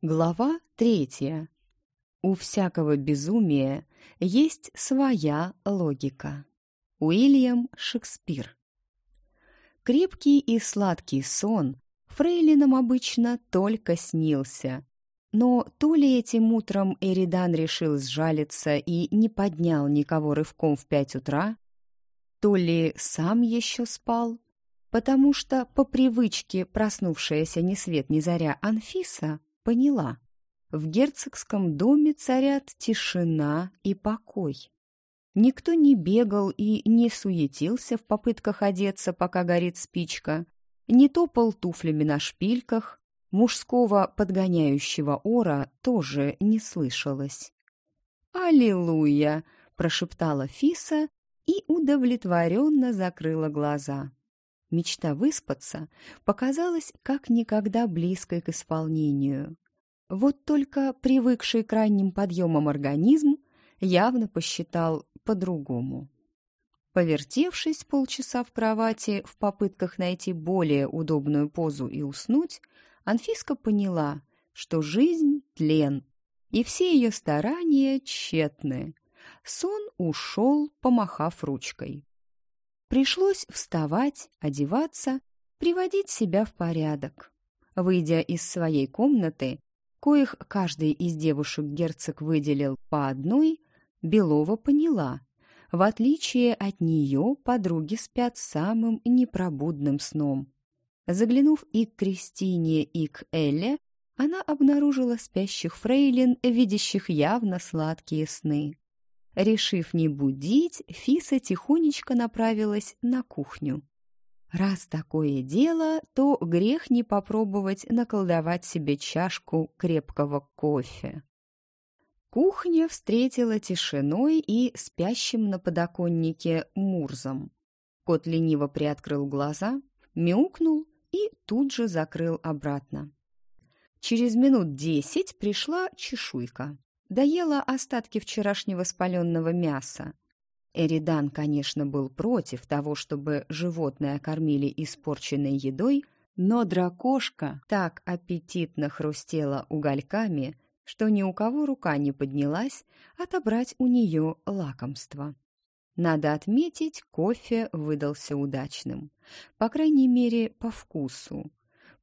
Глава третья. У всякого безумия есть своя логика. Уильям Шекспир. Крепкий и сладкий сон фрейлинам обычно только снился. Но то ли этим утром Эридан решил сжалиться и не поднял никого рывком в пять утра, то ли сам еще спал, потому что по привычке проснувшаяся ни свет ни заря Анфиса поняла. В герцогском доме царят тишина и покой. Никто не бегал и не суетился в попытках одеться, пока горит спичка, не топал туфлями на шпильках, мужского подгоняющего ора тоже не слышалось. «Аллилуйя!» — прошептала Фиса и удовлетворенно закрыла глаза. Мечта выспаться показалась как никогда близкой к исполнению. Вот только привыкший к ранним подъемам организм явно посчитал по-другому. Повертевшись полчаса в кровати в попытках найти более удобную позу и уснуть, Анфиска поняла, что жизнь — тлен, и все ее старания тщетны. Сон ушел, помахав ручкой. Пришлось вставать, одеваться, приводить себя в порядок. Выйдя из своей комнаты, коих каждый из девушек герцог выделил по одной, Белова поняла. В отличие от нее, подруги спят самым непробудным сном. Заглянув и к Кристине, и к Элле, она обнаружила спящих фрейлин, видящих явно сладкие сны. Решив не будить, Фиса тихонечко направилась на кухню. Раз такое дело, то грех не попробовать наколдовать себе чашку крепкого кофе. Кухня встретила тишиной и спящим на подоконнике Мурзом. Кот лениво приоткрыл глаза, мяукнул и тут же закрыл обратно. Через минут десять пришла чешуйка доела остатки вчерашнего спаленного мяса. Эридан, конечно, был против того, чтобы животное кормили испорченной едой, но дракошка так аппетитно хрустела угольками, что ни у кого рука не поднялась отобрать у нее лакомство. Надо отметить, кофе выдался удачным. По крайней мере, по вкусу.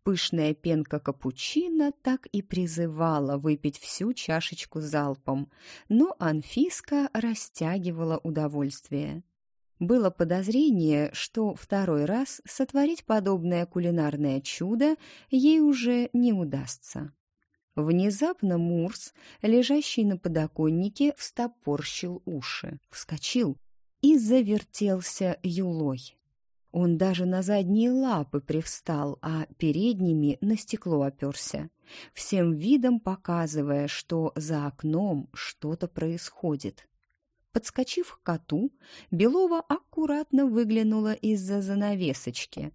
Пышная пенка капучино так и призывала выпить всю чашечку залпом, но Анфиска растягивала удовольствие. Было подозрение, что второй раз сотворить подобное кулинарное чудо ей уже не удастся. Внезапно Мурс, лежащий на подоконнике, встопорщил уши, вскочил и завертелся юлой. Он даже на задние лапы привстал, а передними на стекло оперся, всем видом показывая, что за окном что-то происходит. Подскочив к коту, Белова аккуратно выглянула из-за занавесочки.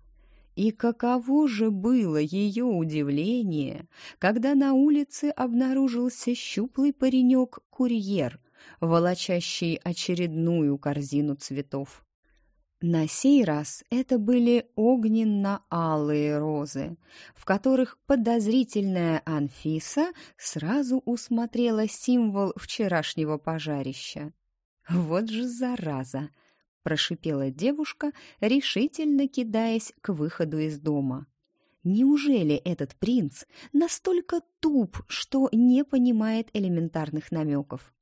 И каково же было ее удивление, когда на улице обнаружился щуплый паренек-курьер, волочащий очередную корзину цветов. На сей раз это были огненно-алые розы, в которых подозрительная Анфиса сразу усмотрела символ вчерашнего пожарища. «Вот же зараза!» — прошипела девушка, решительно кидаясь к выходу из дома. «Неужели этот принц настолько туп, что не понимает элементарных намеков?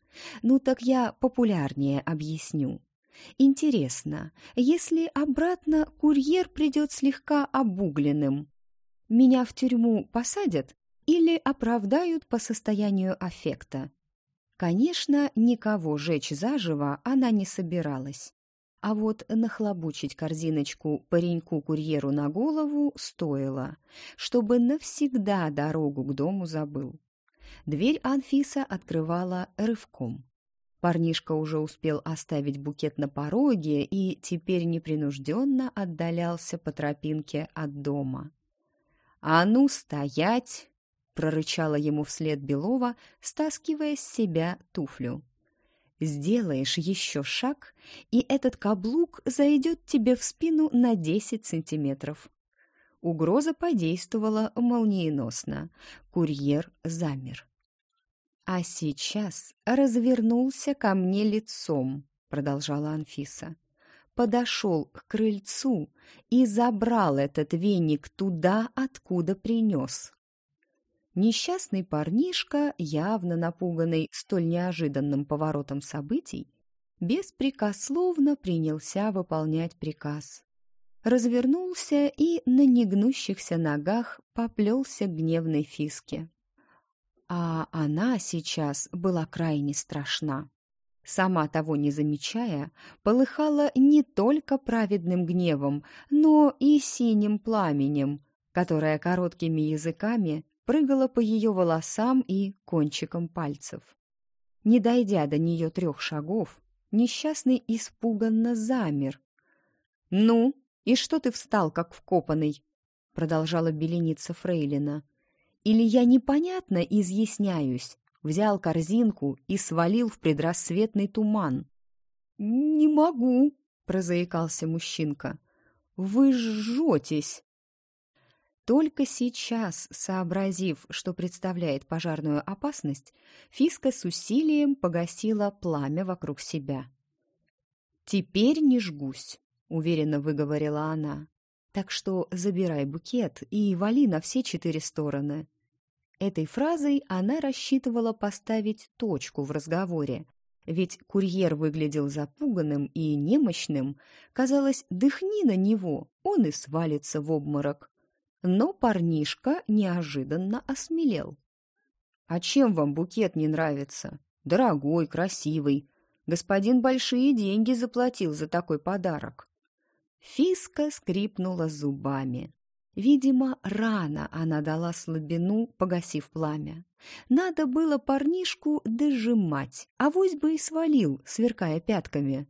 Ну так я популярнее объясню». Интересно, если обратно курьер придет слегка обугленным, меня в тюрьму посадят или оправдают по состоянию аффекта? Конечно, никого жечь заживо она не собиралась. А вот нахлобучить корзиночку пареньку-курьеру на голову стоило, чтобы навсегда дорогу к дому забыл. Дверь Анфиса открывала рывком. Парнишка уже успел оставить букет на пороге и теперь непринужденно отдалялся по тропинке от дома. «А ну, стоять!» — прорычала ему вслед Белова, стаскивая с себя туфлю. «Сделаешь еще шаг, и этот каблук зайдет тебе в спину на десять сантиметров». Угроза подействовала молниеносно. Курьер замер. «А сейчас развернулся ко мне лицом», — продолжала Анфиса. «Подошел к крыльцу и забрал этот веник туда, откуда принес». Несчастный парнишка, явно напуганный столь неожиданным поворотом событий, беспрекословно принялся выполнять приказ. Развернулся и на негнущихся ногах поплелся к гневной фиске. А она сейчас была крайне страшна. Сама того не замечая, полыхала не только праведным гневом, но и синим пламенем, которое короткими языками прыгало по ее волосам и кончикам пальцев. Не дойдя до нее трех шагов, Несчастный испуганно замер. «Ну, и что ты встал, как вкопанный?» Продолжала беленица Фрейлина. «Или я непонятно изъясняюсь?» Взял корзинку и свалил в предрассветный туман. «Не могу», — прозаикался мужчинка. «Вы жжетесь!» Только сейчас, сообразив, что представляет пожарную опасность, Фиска с усилием погасила пламя вокруг себя. «Теперь не жгусь», — уверенно выговорила она. «Так что забирай букет и вали на все четыре стороны». Этой фразой она рассчитывала поставить точку в разговоре, ведь курьер выглядел запуганным и немощным. Казалось, дыхни на него, он и свалится в обморок. Но парнишка неожиданно осмелел. «А чем вам букет не нравится? Дорогой, красивый. Господин большие деньги заплатил за такой подарок». Фиска скрипнула зубами. Видимо, рано она дала слабину, погасив пламя. Надо было парнишку дожимать, а вось бы и свалил, сверкая пятками.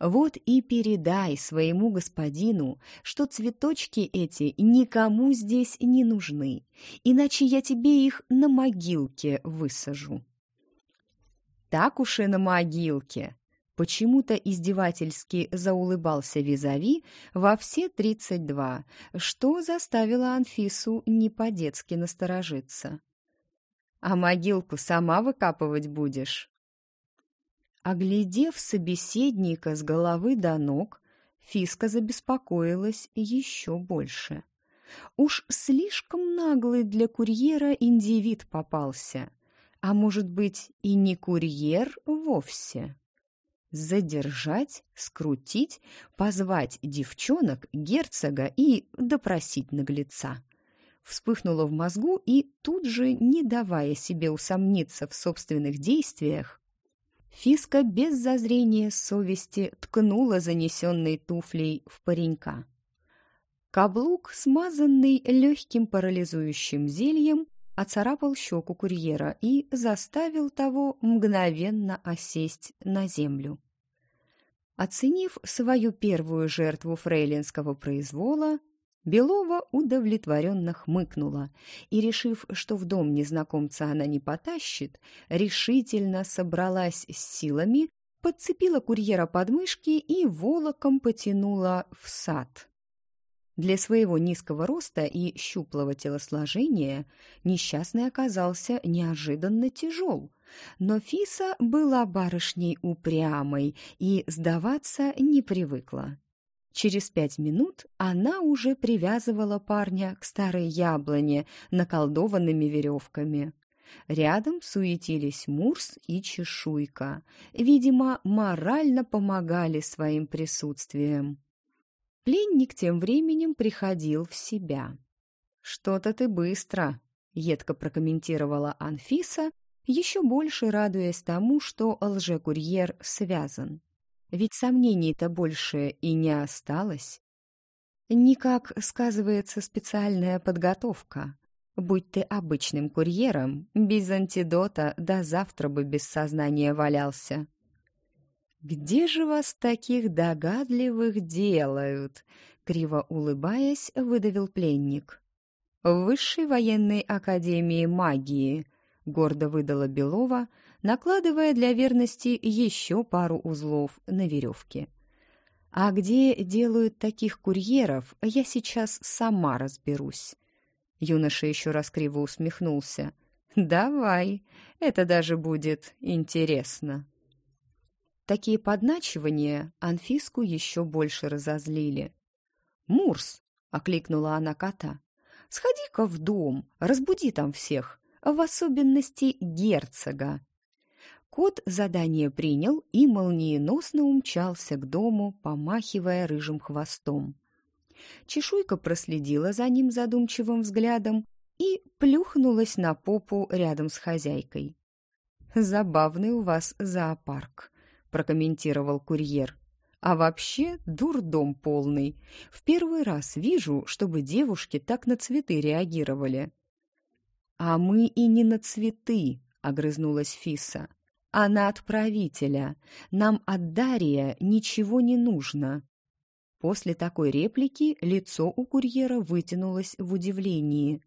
Вот и передай своему господину, что цветочки эти никому здесь не нужны, иначе я тебе их на могилке высажу. Так уж и на могилке. Почему-то издевательски заулыбался Визави во все тридцать два, что заставило Анфису не по-детски насторожиться. «А могилку сама выкапывать будешь?» Оглядев собеседника с головы до ног, Фиска забеспокоилась еще больше. Уж слишком наглый для курьера индивид попался, а может быть и не курьер вовсе. Задержать, скрутить, позвать девчонок, герцога и допросить наглеца. Вспыхнуло в мозгу и тут же, не давая себе усомниться в собственных действиях, Фиска без зазрения совести ткнула занесенной туфлей в паренька. Каблук, смазанный легким парализующим зельем, оцарапал щеку курьера и заставил того мгновенно осесть на землю. Оценив свою первую жертву фрейлинского произвола, Белова удовлетворенно хмыкнула и, решив, что в дом незнакомца она не потащит, решительно собралась с силами, подцепила курьера под мышки и волоком потянула в сад. Для своего низкого роста и щуплого телосложения несчастный оказался неожиданно тяжел, но Фиса была барышней упрямой и сдаваться не привыкла. Через пять минут она уже привязывала парня к старой яблоне наколдованными веревками. Рядом суетились Мурс и Чешуйка. Видимо, морально помогали своим присутствием. Пленник тем временем приходил в себя. «Что-то ты быстро», — едко прокомментировала Анфиса, еще больше радуясь тому, что лжекурьер связан. Ведь сомнений-то больше и не осталось. Никак сказывается специальная подготовка. Будь ты обычным курьером, без антидота до завтра бы без сознания валялся. «Где же вас таких догадливых делают?» Криво улыбаясь, выдавил пленник. «В Высшей военной академии магии», — гордо выдала Белова, накладывая для верности еще пару узлов на веревке. А где делают таких курьеров, я сейчас сама разберусь. Юноша еще раз криво усмехнулся. «Давай, это даже будет интересно». Такие подначивания Анфиску еще больше разозлили. «Мурс!» — окликнула она кота. «Сходи-ка в дом, разбуди там всех, в особенности герцога». Кот задание принял и молниеносно умчался к дому, помахивая рыжим хвостом. Чешуйка проследила за ним задумчивым взглядом и плюхнулась на попу рядом с хозяйкой. «Забавный у вас зоопарк», — прокомментировал курьер. «А вообще дурдом полный. В первый раз вижу, чтобы девушки так на цветы реагировали». «А мы и не на цветы», — огрызнулась Фиса а на отправителя. Нам от Дария ничего не нужно». После такой реплики лицо у курьера вытянулось в удивлении.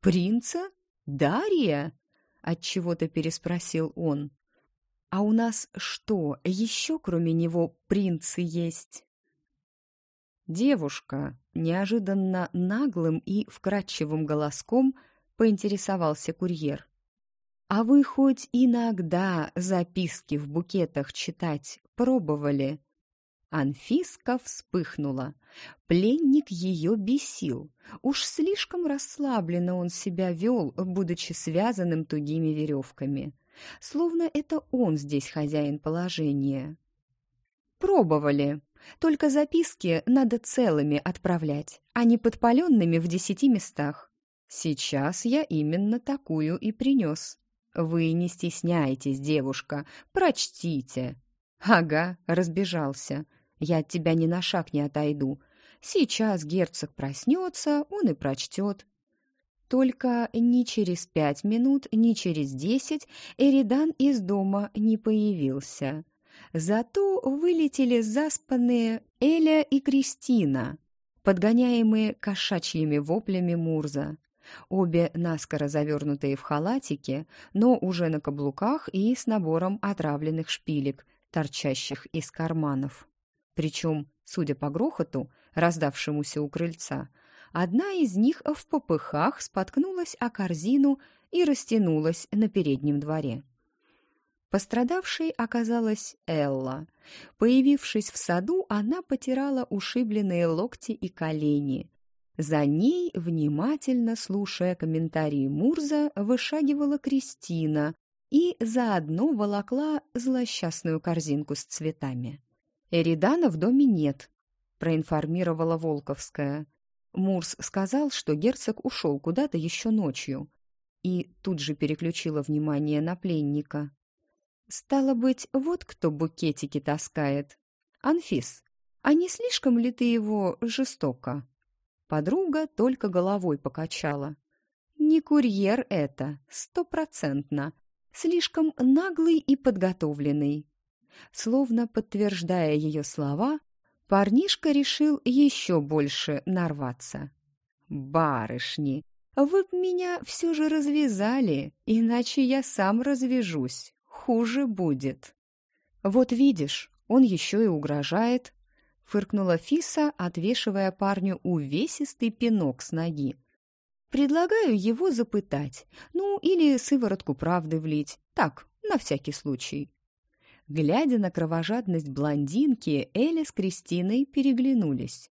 «Принца? Дария?» — отчего-то переспросил он. «А у нас что, еще кроме него принцы есть?» Девушка неожиданно наглым и вкрадчивым голоском поинтересовался курьер. «А вы хоть иногда записки в букетах читать пробовали?» Анфиска вспыхнула. Пленник ее бесил. Уж слишком расслабленно он себя вел, будучи связанным тугими веревками. Словно это он здесь хозяин положения. «Пробовали. Только записки надо целыми отправлять, а не подпаленными в десяти местах. Сейчас я именно такую и принес». «Вы не стесняйтесь, девушка, прочтите». «Ага», — разбежался. «Я от тебя ни на шаг не отойду. Сейчас герцог проснется, он и прочтет». Только ни через пять минут, ни через десять Эридан из дома не появился. Зато вылетели заспанные Эля и Кристина, подгоняемые кошачьими воплями Мурза. Обе наскоро завернутые в халатики, но уже на каблуках и с набором отравленных шпилек, торчащих из карманов. Причем, судя по грохоту, раздавшемуся у крыльца, одна из них в попыхах споткнулась о корзину и растянулась на переднем дворе. Пострадавшей оказалась Элла. Появившись в саду, она потирала ушибленные локти и колени, за ней, внимательно слушая комментарии Мурза, вышагивала Кристина и заодно волокла злосчастную корзинку с цветами. «Эридана в доме нет», — проинформировала Волковская. Мурс сказал, что герцог ушел куда-то еще ночью, и тут же переключила внимание на пленника. «Стало быть, вот кто букетики таскает. Анфис, а не слишком ли ты его жестоко?» Подруга только головой покачала. Не курьер это, стопроцентно. Слишком наглый и подготовленный. Словно подтверждая ее слова, парнишка решил еще больше нарваться. «Барышни, вы б меня все же развязали, иначе я сам развяжусь. Хуже будет». «Вот видишь, он еще и угрожает», — фыркнула Фиса, отвешивая парню увесистый пинок с ноги. «Предлагаю его запытать, ну или сыворотку правды влить, так, на всякий случай». Глядя на кровожадность блондинки, Эля с Кристиной переглянулись.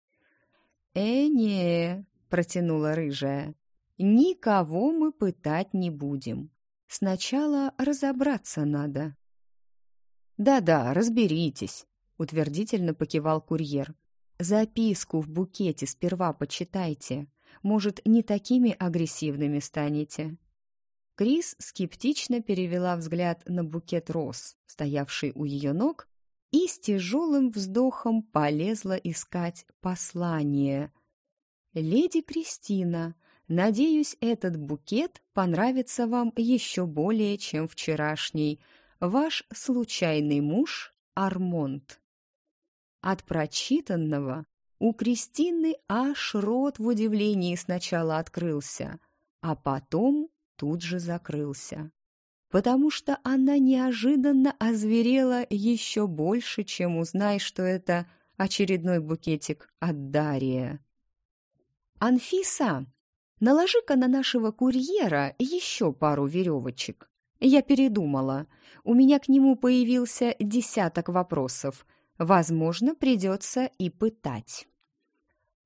«Э, не», — протянула рыжая, — «никого мы пытать не будем. Сначала разобраться надо». «Да-да, разберитесь», утвердительно покивал курьер. Записку в букете сперва почитайте. Может, не такими агрессивными станете. Крис скептично перевела взгляд на букет роз, стоявший у ее ног, и с тяжелым вздохом полезла искать послание. «Леди Кристина, надеюсь, этот букет понравится вам еще более, чем вчерашний. Ваш случайный муж Армонт». От прочитанного у Кристины аж рот в удивлении сначала открылся, а потом тут же закрылся. Потому что она неожиданно озверела еще больше, чем узнай, что это очередной букетик от Дария. «Анфиса, наложи-ка на нашего курьера еще пару веревочек. Я передумала. У меня к нему появился десяток вопросов. Возможно, придется и пытать».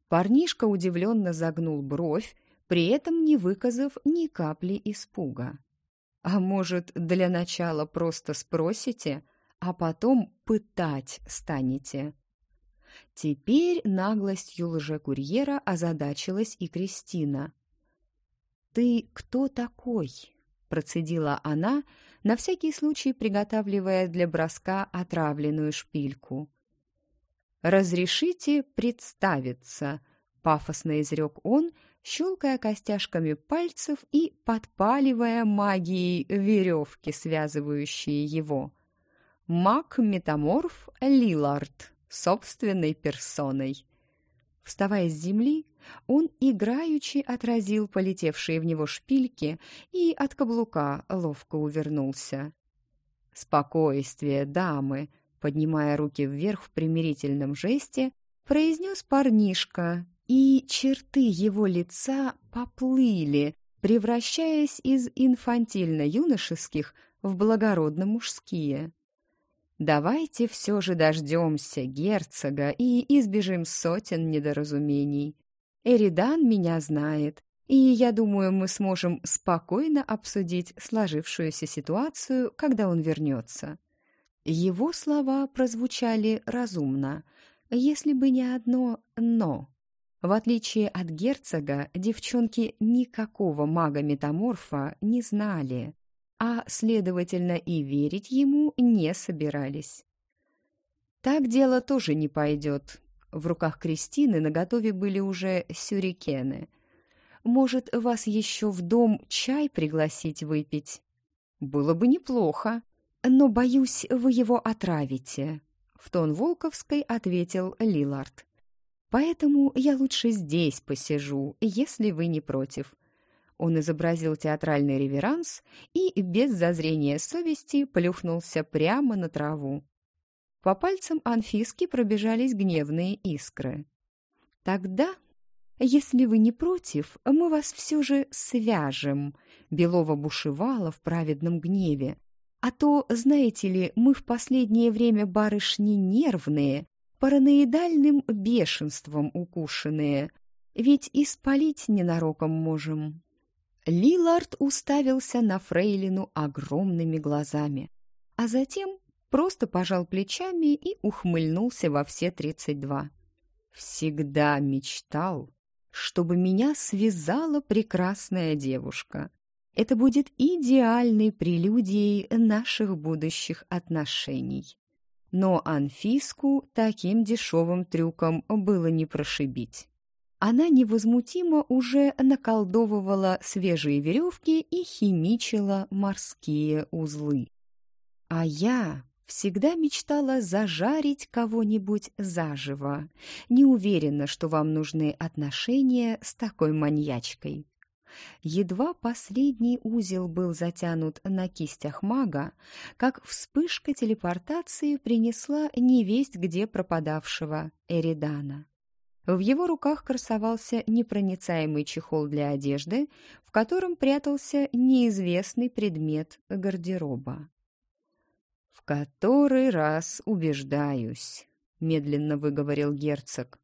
Парнишка удивленно загнул бровь, при этом не выказав ни капли испуга. «А может, для начала просто спросите, а потом пытать станете?» Теперь наглостью лжекурьера озадачилась и Кристина. «Ты кто такой?» – процедила она, на всякий случай приготавливая для броска отравленную шпильку. «Разрешите представиться», — пафосно изрек он, щелкая костяшками пальцев и подпаливая магией веревки, связывающие его. Маг-метаморф Лилард, собственной персоной. Вставая с земли, он играючи отразил полетевшие в него шпильки и от каблука ловко увернулся. «Спокойствие, дамы!» поднимая руки вверх в примирительном жесте, произнес парнишка, и черты его лица поплыли, превращаясь из инфантильно-юношеских в благородно-мужские. «Давайте все же дождемся герцога и избежим сотен недоразумений. Эридан меня знает, и я думаю, мы сможем спокойно обсудить сложившуюся ситуацию, когда он вернется». Его слова прозвучали разумно, если бы не одно «но». В отличие от герцога, девчонки никакого мага-метаморфа не знали, а, следовательно, и верить ему не собирались. Так дело тоже не пойдет. В руках Кристины наготове были уже сюрикены. Может, вас еще в дом чай пригласить выпить? Было бы неплохо но, боюсь, вы его отравите», — в тон Волковской ответил Лилард. «Поэтому я лучше здесь посижу, если вы не против». Он изобразил театральный реверанс и без зазрения совести плюхнулся прямо на траву. По пальцам Анфиски пробежались гневные искры. «Тогда, если вы не против, мы вас все же свяжем», Белова бушевала в праведном гневе. А то, знаете ли, мы в последнее время барышни нервные, параноидальным бешенством укушенные, ведь и спалить ненароком можем». Лилард уставился на Фрейлину огромными глазами, а затем просто пожал плечами и ухмыльнулся во все тридцать два. «Всегда мечтал, чтобы меня связала прекрасная девушка, это будет идеальной прелюдией наших будущих отношений. Но Анфиску таким дешевым трюком было не прошибить. Она невозмутимо уже наколдовывала свежие веревки и химичила морские узлы. А я всегда мечтала зажарить кого-нибудь заживо. Не уверена, что вам нужны отношения с такой маньячкой. Едва последний узел был затянут на кистях мага, как вспышка телепортации принесла невесть где пропадавшего Эридана. В его руках красовался непроницаемый чехол для одежды, в котором прятался неизвестный предмет гардероба. «В который раз убеждаюсь», — медленно выговорил герцог,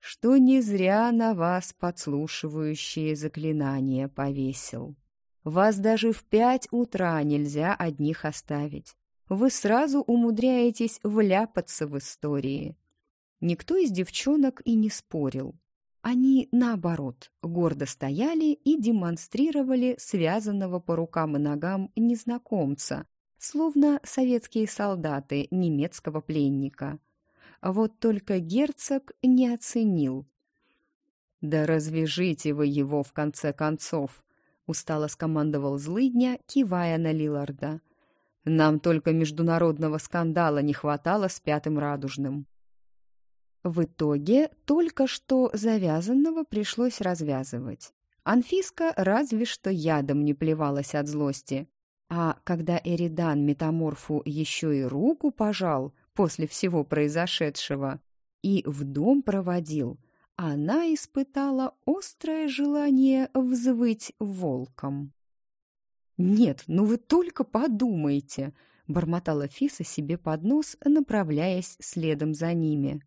что не зря на вас подслушивающие заклинания повесил. Вас даже в пять утра нельзя одних оставить. Вы сразу умудряетесь вляпаться в истории. Никто из девчонок и не спорил. Они, наоборот, гордо стояли и демонстрировали связанного по рукам и ногам незнакомца, словно советские солдаты немецкого пленника – вот только герцог не оценил. «Да развяжите вы его, в конце концов!» — устало скомандовал злыдня, кивая на Лиларда. «Нам только международного скандала не хватало с Пятым Радужным». В итоге только что завязанного пришлось развязывать. Анфиска разве что ядом не плевалась от злости. А когда Эридан метаморфу еще и руку пожал, после всего произошедшего, и в дом проводил, она испытала острое желание взвыть волком. «Нет, ну вы только подумайте!» — бормотала Фиса себе под нос, направляясь следом за ними.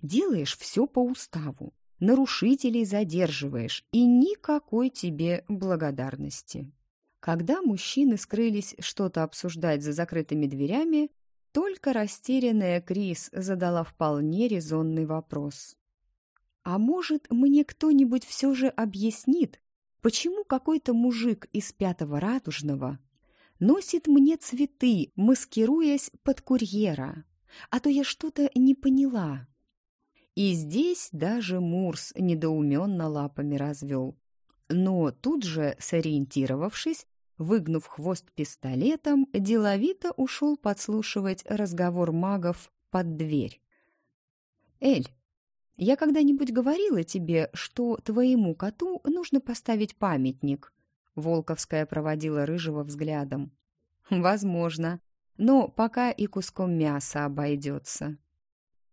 «Делаешь все по уставу, нарушителей задерживаешь, и никакой тебе благодарности». Когда мужчины скрылись что-то обсуждать за закрытыми дверями, только растерянная Крис задала вполне резонный вопрос. «А может, мне кто-нибудь все же объяснит, почему какой-то мужик из пятого радужного носит мне цветы, маскируясь под курьера? А то я что-то не поняла». И здесь даже Мурс недоуменно лапами развел. Но тут же, сориентировавшись, выгнув хвост пистолетом, деловито ушел подслушивать разговор магов под дверь. «Эль, я когда-нибудь говорила тебе, что твоему коту нужно поставить памятник?» Волковская проводила рыжего взглядом. «Возможно, но пока и куском мяса обойдется».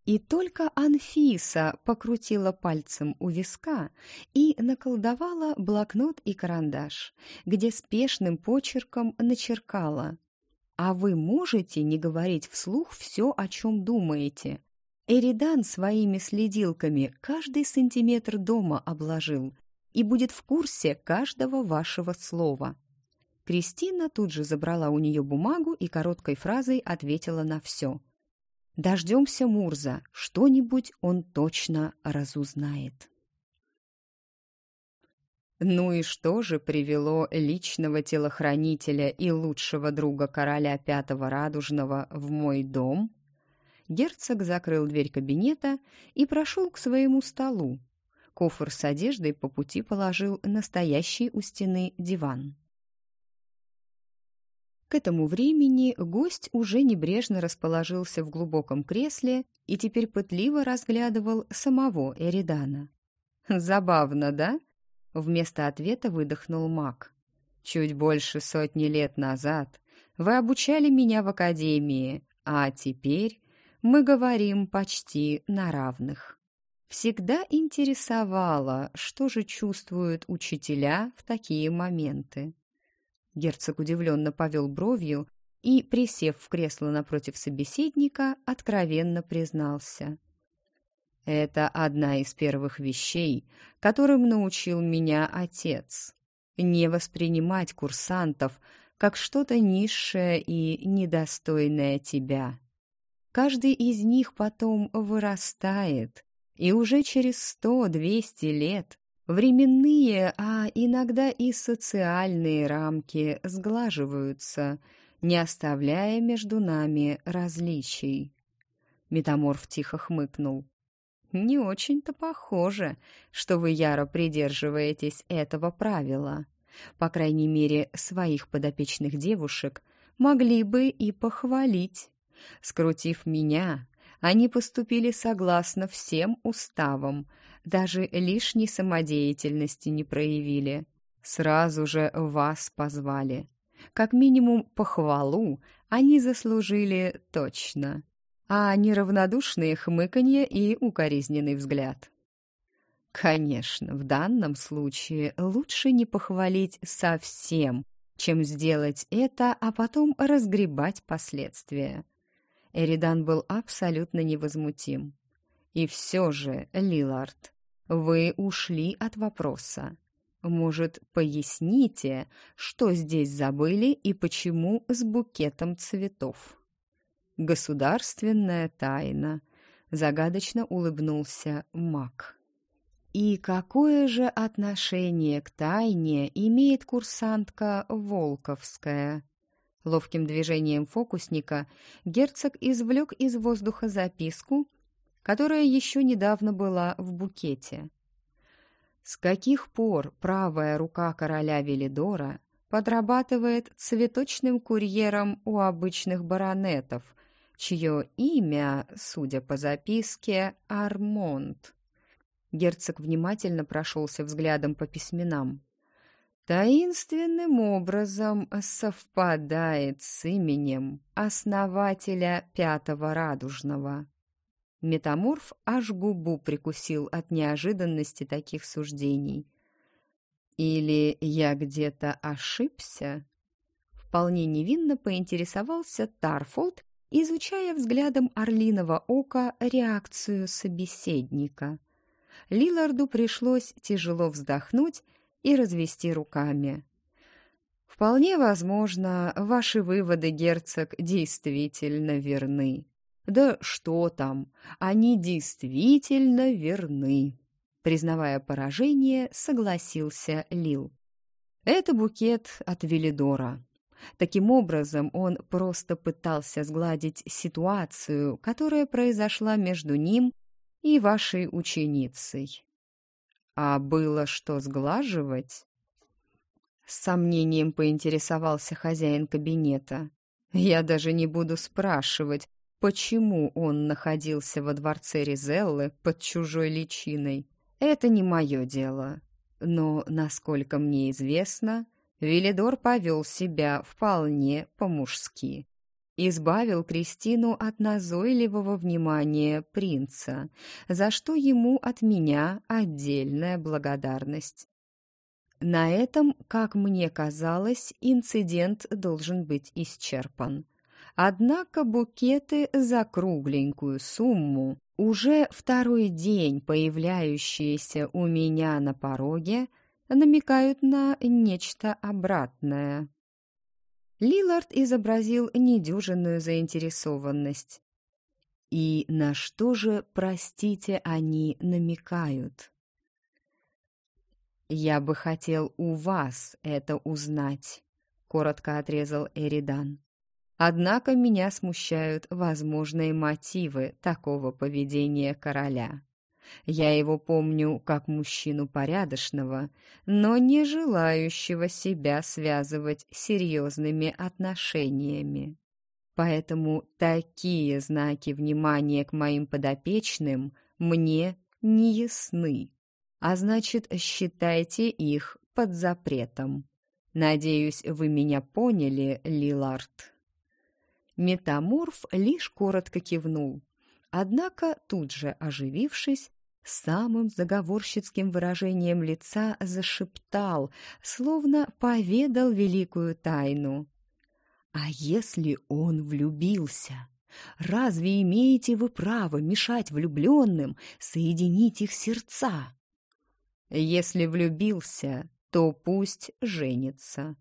И только Анфиса покрутила пальцем у виска и наколдовала блокнот и карандаш, где спешным почерком начеркала. «А вы можете не говорить вслух все, о чем думаете?» Эридан своими следилками каждый сантиметр дома обложил и будет в курсе каждого вашего слова. Кристина тут же забрала у нее бумагу и короткой фразой ответила на все – Дождемся Мурза, что-нибудь он точно разузнает. Ну и что же привело личного телохранителя и лучшего друга короля Пятого Радужного в мой дом? Герцог закрыл дверь кабинета и прошел к своему столу. Кофр с одеждой по пути положил настоящий у стены диван. К этому времени гость уже небрежно расположился в глубоком кресле и теперь пытливо разглядывал самого Эридана. «Забавно, да?» — вместо ответа выдохнул маг. «Чуть больше сотни лет назад вы обучали меня в академии, а теперь мы говорим почти на равных». Всегда интересовало, что же чувствуют учителя в такие моменты. Герцог удивленно повел бровью и, присев в кресло напротив собеседника, откровенно признался. «Это одна из первых вещей, которым научил меня отец. Не воспринимать курсантов как что-то низшее и недостойное тебя. Каждый из них потом вырастает, и уже через сто-двести лет Временные, а иногда и социальные рамки сглаживаются, не оставляя между нами различий. Метаморф тихо хмыкнул. «Не очень-то похоже, что вы яро придерживаетесь этого правила. По крайней мере, своих подопечных девушек могли бы и похвалить. Скрутив меня, они поступили согласно всем уставам, даже лишней самодеятельности не проявили. Сразу же вас позвали. Как минимум похвалу они заслужили точно. А неравнодушные хмыканье и укоризненный взгляд. Конечно, в данном случае лучше не похвалить совсем, чем сделать это, а потом разгребать последствия. Эридан был абсолютно невозмутим. И все же, Лилард, вы ушли от вопроса. Может, поясните, что здесь забыли и почему с букетом цветов? Государственная тайна, загадочно улыбнулся Мак. И какое же отношение к тайне имеет курсантка Волковская? Ловким движением фокусника герцог извлек из воздуха записку которая еще недавно была в букете. С каких пор правая рука короля Велидора подрабатывает цветочным курьером у обычных баронетов, чье имя, судя по записке, Армонт? Герцог внимательно прошелся взглядом по письменам. Таинственным образом совпадает с именем основателя Пятого Радужного. Метаморф аж губу прикусил от неожиданности таких суждений. «Или я где-то ошибся?» Вполне невинно поинтересовался Тарфолд, изучая взглядом орлиного ока реакцию собеседника. Лиларду пришлось тяжело вздохнуть и развести руками. «Вполне возможно, ваши выводы, герцог, действительно верны. Да что там, они действительно верны!» Признавая поражение, согласился Лил. «Это букет от Велидора. Таким образом, он просто пытался сгладить ситуацию, которая произошла между ним и вашей ученицей. А было что сглаживать? С сомнением поинтересовался хозяин кабинета. Я даже не буду спрашивать, почему он находился во дворце Ризеллы под чужой личиной. Это не мое дело. Но, насколько мне известно, Велидор повел себя вполне по-мужски. Избавил Кристину от назойливого внимания принца, за что ему от меня отдельная благодарность. На этом, как мне казалось, инцидент должен быть исчерпан. Однако букеты за кругленькую сумму, уже второй день появляющиеся у меня на пороге, намекают на нечто обратное. Лилард изобразил недюжинную заинтересованность. И на что же, простите, они намекают? «Я бы хотел у вас это узнать», — коротко отрезал Эридан. «Однако меня смущают возможные мотивы такого поведения короля». Я его помню как мужчину порядочного, но не желающего себя связывать серьезными отношениями. Поэтому такие знаки внимания к моим подопечным мне не ясны. А значит, считайте их под запретом. Надеюсь, вы меня поняли, Лилард. Метаморф лишь коротко кивнул, однако тут же, оживившись, самым заговорщицким выражением лица зашептал, словно поведал великую тайну. «А если он влюбился? Разве имеете вы право мешать влюбленным соединить их сердца?» «Если влюбился, то пусть женится»,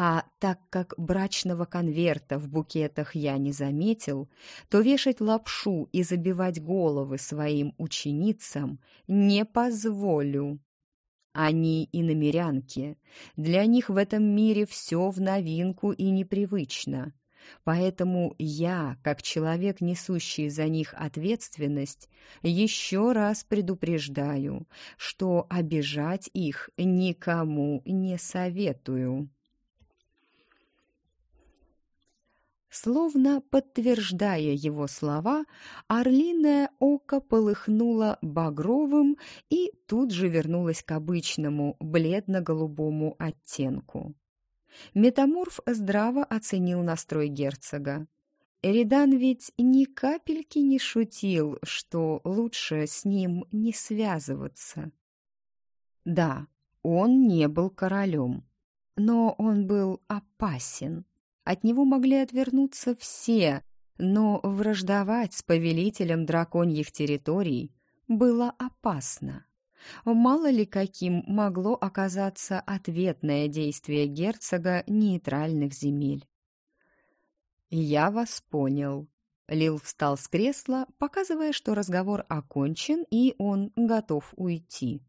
а так как брачного конверта в букетах я не заметил, то вешать лапшу и забивать головы своим ученицам не позволю. Они и намерянки. Для них в этом мире все в новинку и непривычно. Поэтому я, как человек, несущий за них ответственность, еще раз предупреждаю, что обижать их никому не советую. Словно подтверждая его слова, орлиное око полыхнуло багровым и тут же вернулось к обычному бледно-голубому оттенку. Метаморф здраво оценил настрой герцога. Эридан ведь ни капельки не шутил, что лучше с ним не связываться. Да, он не был королем, но он был опасен. От него могли отвернуться все, но враждовать с повелителем драконьих территорий было опасно. Мало ли каким могло оказаться ответное действие герцога нейтральных земель. «Я вас понял». Лил встал с кресла, показывая, что разговор окончен и он готов уйти.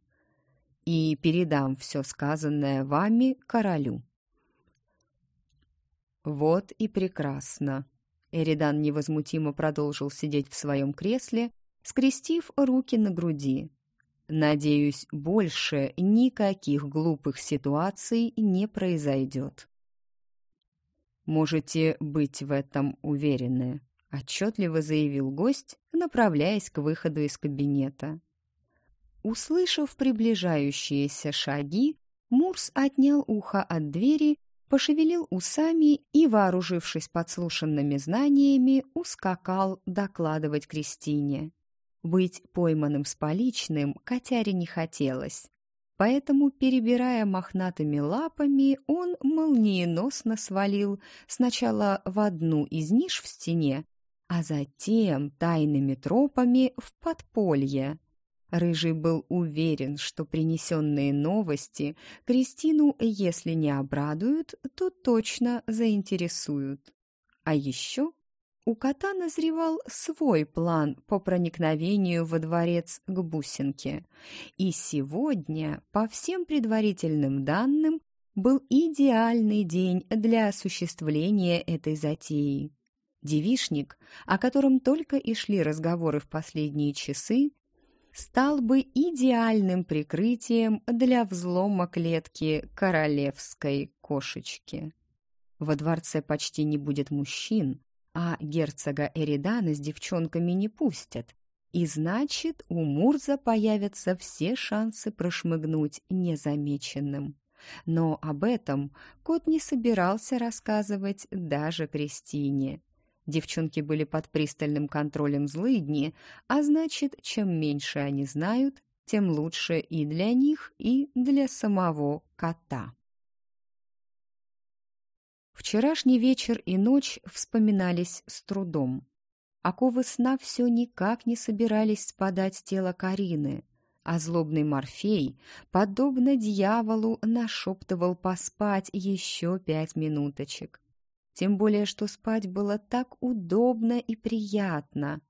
«И передам все сказанное вами королю». «Вот и прекрасно!» Эридан невозмутимо продолжил сидеть в своем кресле, скрестив руки на груди. «Надеюсь, больше никаких глупых ситуаций не произойдет». «Можете быть в этом уверены», — отчетливо заявил гость, направляясь к выходу из кабинета. Услышав приближающиеся шаги, Мурс отнял ухо от двери пошевелил усами и, вооружившись подслушанными знаниями, ускакал докладывать Кристине. Быть пойманным с поличным котяре не хотелось. Поэтому, перебирая мохнатыми лапами, он молниеносно свалил сначала в одну из ниш в стене, а затем тайными тропами в подполье. Рыжий был уверен, что принесенные новости Кристину, если не обрадуют, то точно заинтересуют. А еще у кота назревал свой план по проникновению во дворец к бусинке. И сегодня, по всем предварительным данным, был идеальный день для осуществления этой затеи. Девишник, о котором только и шли разговоры в последние часы, стал бы идеальным прикрытием для взлома клетки королевской кошечки. Во дворце почти не будет мужчин, а герцога Эридана с девчонками не пустят. И значит, у Мурза появятся все шансы прошмыгнуть незамеченным. Но об этом кот не собирался рассказывать даже Кристине. Девчонки были под пристальным контролем злыдни, а значит, чем меньше они знают, тем лучше и для них, и для самого кота. Вчерашний вечер и ночь вспоминались с трудом. Оковы сна все никак не собирались спадать с тела Карины, а злобный Морфей, подобно дьяволу, нашептывал поспать еще пять минуточек. Тем более, что спать было так удобно и приятно.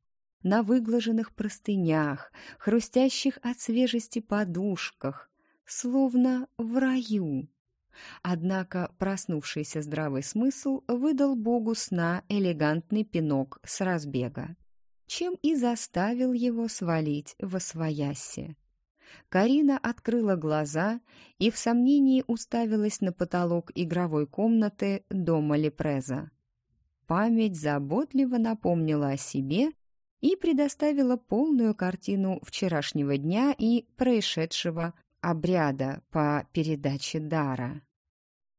На выглаженных простынях, хрустящих от свежести подушках, словно в раю. Однако проснувшийся здравый смысл выдал богу сна элегантный пинок с разбега, чем и заставил его свалить во свояси. Карина открыла глаза и в сомнении уставилась на потолок игровой комнаты дома Лепреза. Память заботливо напомнила о себе и предоставила полную картину вчерашнего дня и происшедшего обряда по передаче дара.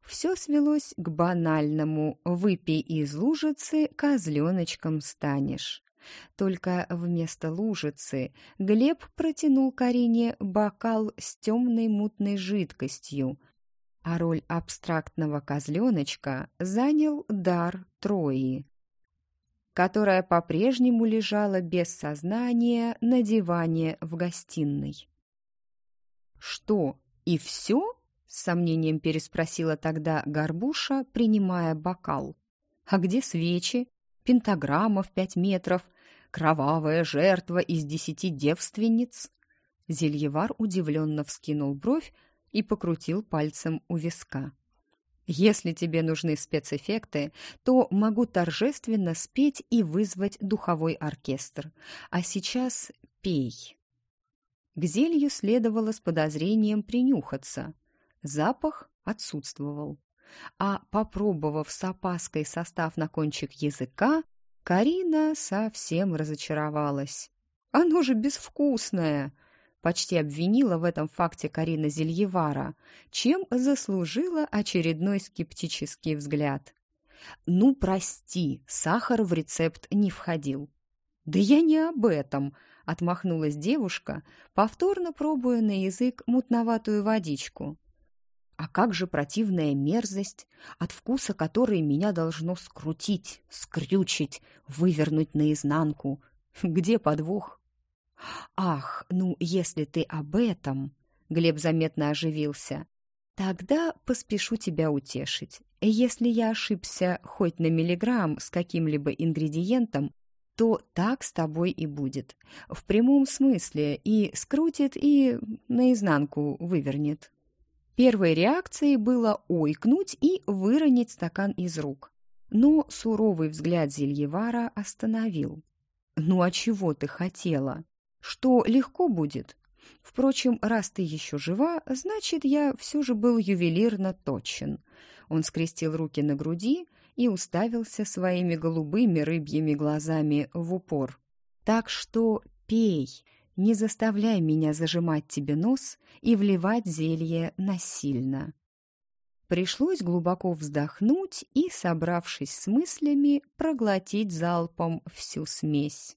Все свелось к банальному «выпей из лужицы, козленочком станешь». Только вместо лужицы Глеб протянул Карине бокал с темной мутной жидкостью, а роль абстрактного козленочка занял дар Трои, которая по-прежнему лежала без сознания на диване в гостиной. «Что, и все?» — с сомнением переспросила тогда Горбуша, принимая бокал. «А где свечи? Пентаграмма в пять метров? Кровавая жертва из десяти девственниц?» Зельевар удивленно вскинул бровь и покрутил пальцем у виска. «Если тебе нужны спецэффекты, то могу торжественно спеть и вызвать духовой оркестр. А сейчас пей». К зелью следовало с подозрением принюхаться. Запах отсутствовал. А, попробовав с опаской состав на кончик языка, Карина совсем разочаровалась. «Оно же безвкусное!» Почти обвинила в этом факте Карина Зельевара, чем заслужила очередной скептический взгляд. «Ну, прости, сахар в рецепт не входил». «Да я не об этом», — отмахнулась девушка, повторно пробуя на язык мутноватую водичку. А как же противная мерзость, от вкуса которой меня должно скрутить, скрючить, вывернуть наизнанку. Где подвох? Ах, ну, если ты об этом... Глеб заметно оживился. Тогда поспешу тебя утешить. Если я ошибся хоть на миллиграмм с каким-либо ингредиентом, то так с тобой и будет. В прямом смысле и скрутит, и наизнанку вывернет. Первой реакцией было ойкнуть и выронить стакан из рук. Но суровый взгляд Зельевара остановил. «Ну а чего ты хотела? Что легко будет? Впрочем, раз ты еще жива, значит, я все же был ювелирно точен». Он скрестил руки на груди и уставился своими голубыми рыбьими глазами в упор. «Так что пей, не заставляй меня зажимать тебе нос и вливать зелье насильно. Пришлось глубоко вздохнуть и, собравшись с мыслями, проглотить залпом всю смесь.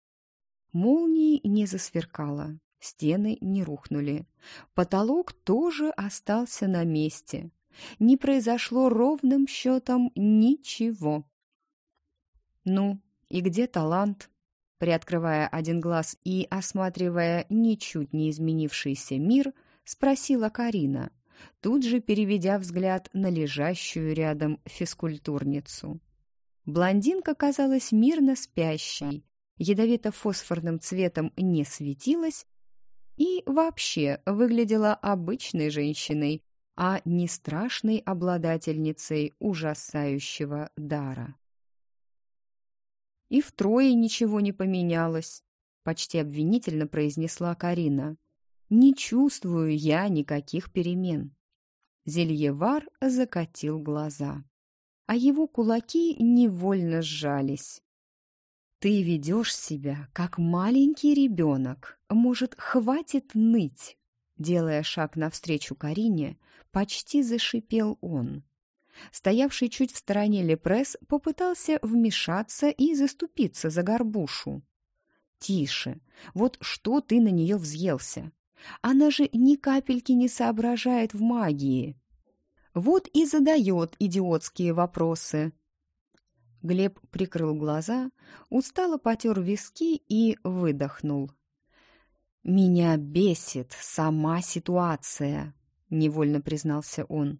Молнии не засверкало, стены не рухнули. Потолок тоже остался на месте. Не произошло ровным счетом ничего. «Ну, и где талант?» Приоткрывая один глаз и осматривая ничуть не изменившийся мир, спросила Карина, тут же переведя взгляд на лежащую рядом физкультурницу. Блондинка казалась мирно спящей, ядовито-фосфорным цветом не светилась и вообще выглядела обычной женщиной, а не страшной обладательницей ужасающего дара. «И втрое ничего не поменялось», — почти обвинительно произнесла Карина. «Не чувствую я никаких перемен». Зельевар закатил глаза, а его кулаки невольно сжались. Ты ведешь себя, как маленький ребенок. Может, хватит ныть?» Делая шаг навстречу Карине, почти зашипел он. Стоявший чуть в стороне Лепресс попытался вмешаться и заступиться за горбушу. «Тише! Вот что ты на нее взъелся? Она же ни капельки не соображает в магии!» Вот и задает идиотские вопросы. Глеб прикрыл глаза, устало потер виски и выдохнул. «Меня бесит сама ситуация», — невольно признался он.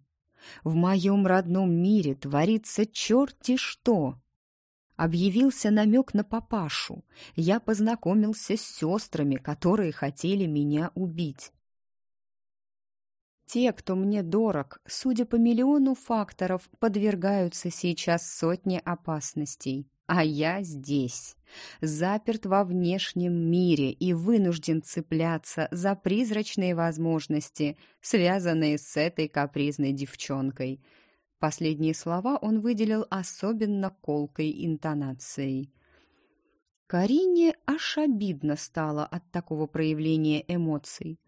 «В моем родном мире творится черти что!» Объявился намек на папашу. Я познакомился с сестрами, которые хотели меня убить. Те, кто мне дорог, судя по миллиону факторов, подвергаются сейчас сотне опасностей. А я здесь, заперт во внешнем мире и вынужден цепляться за призрачные возможности, связанные с этой капризной девчонкой. Последние слова он выделил особенно колкой интонацией. Карине аж обидно стало от такого проявления эмоций.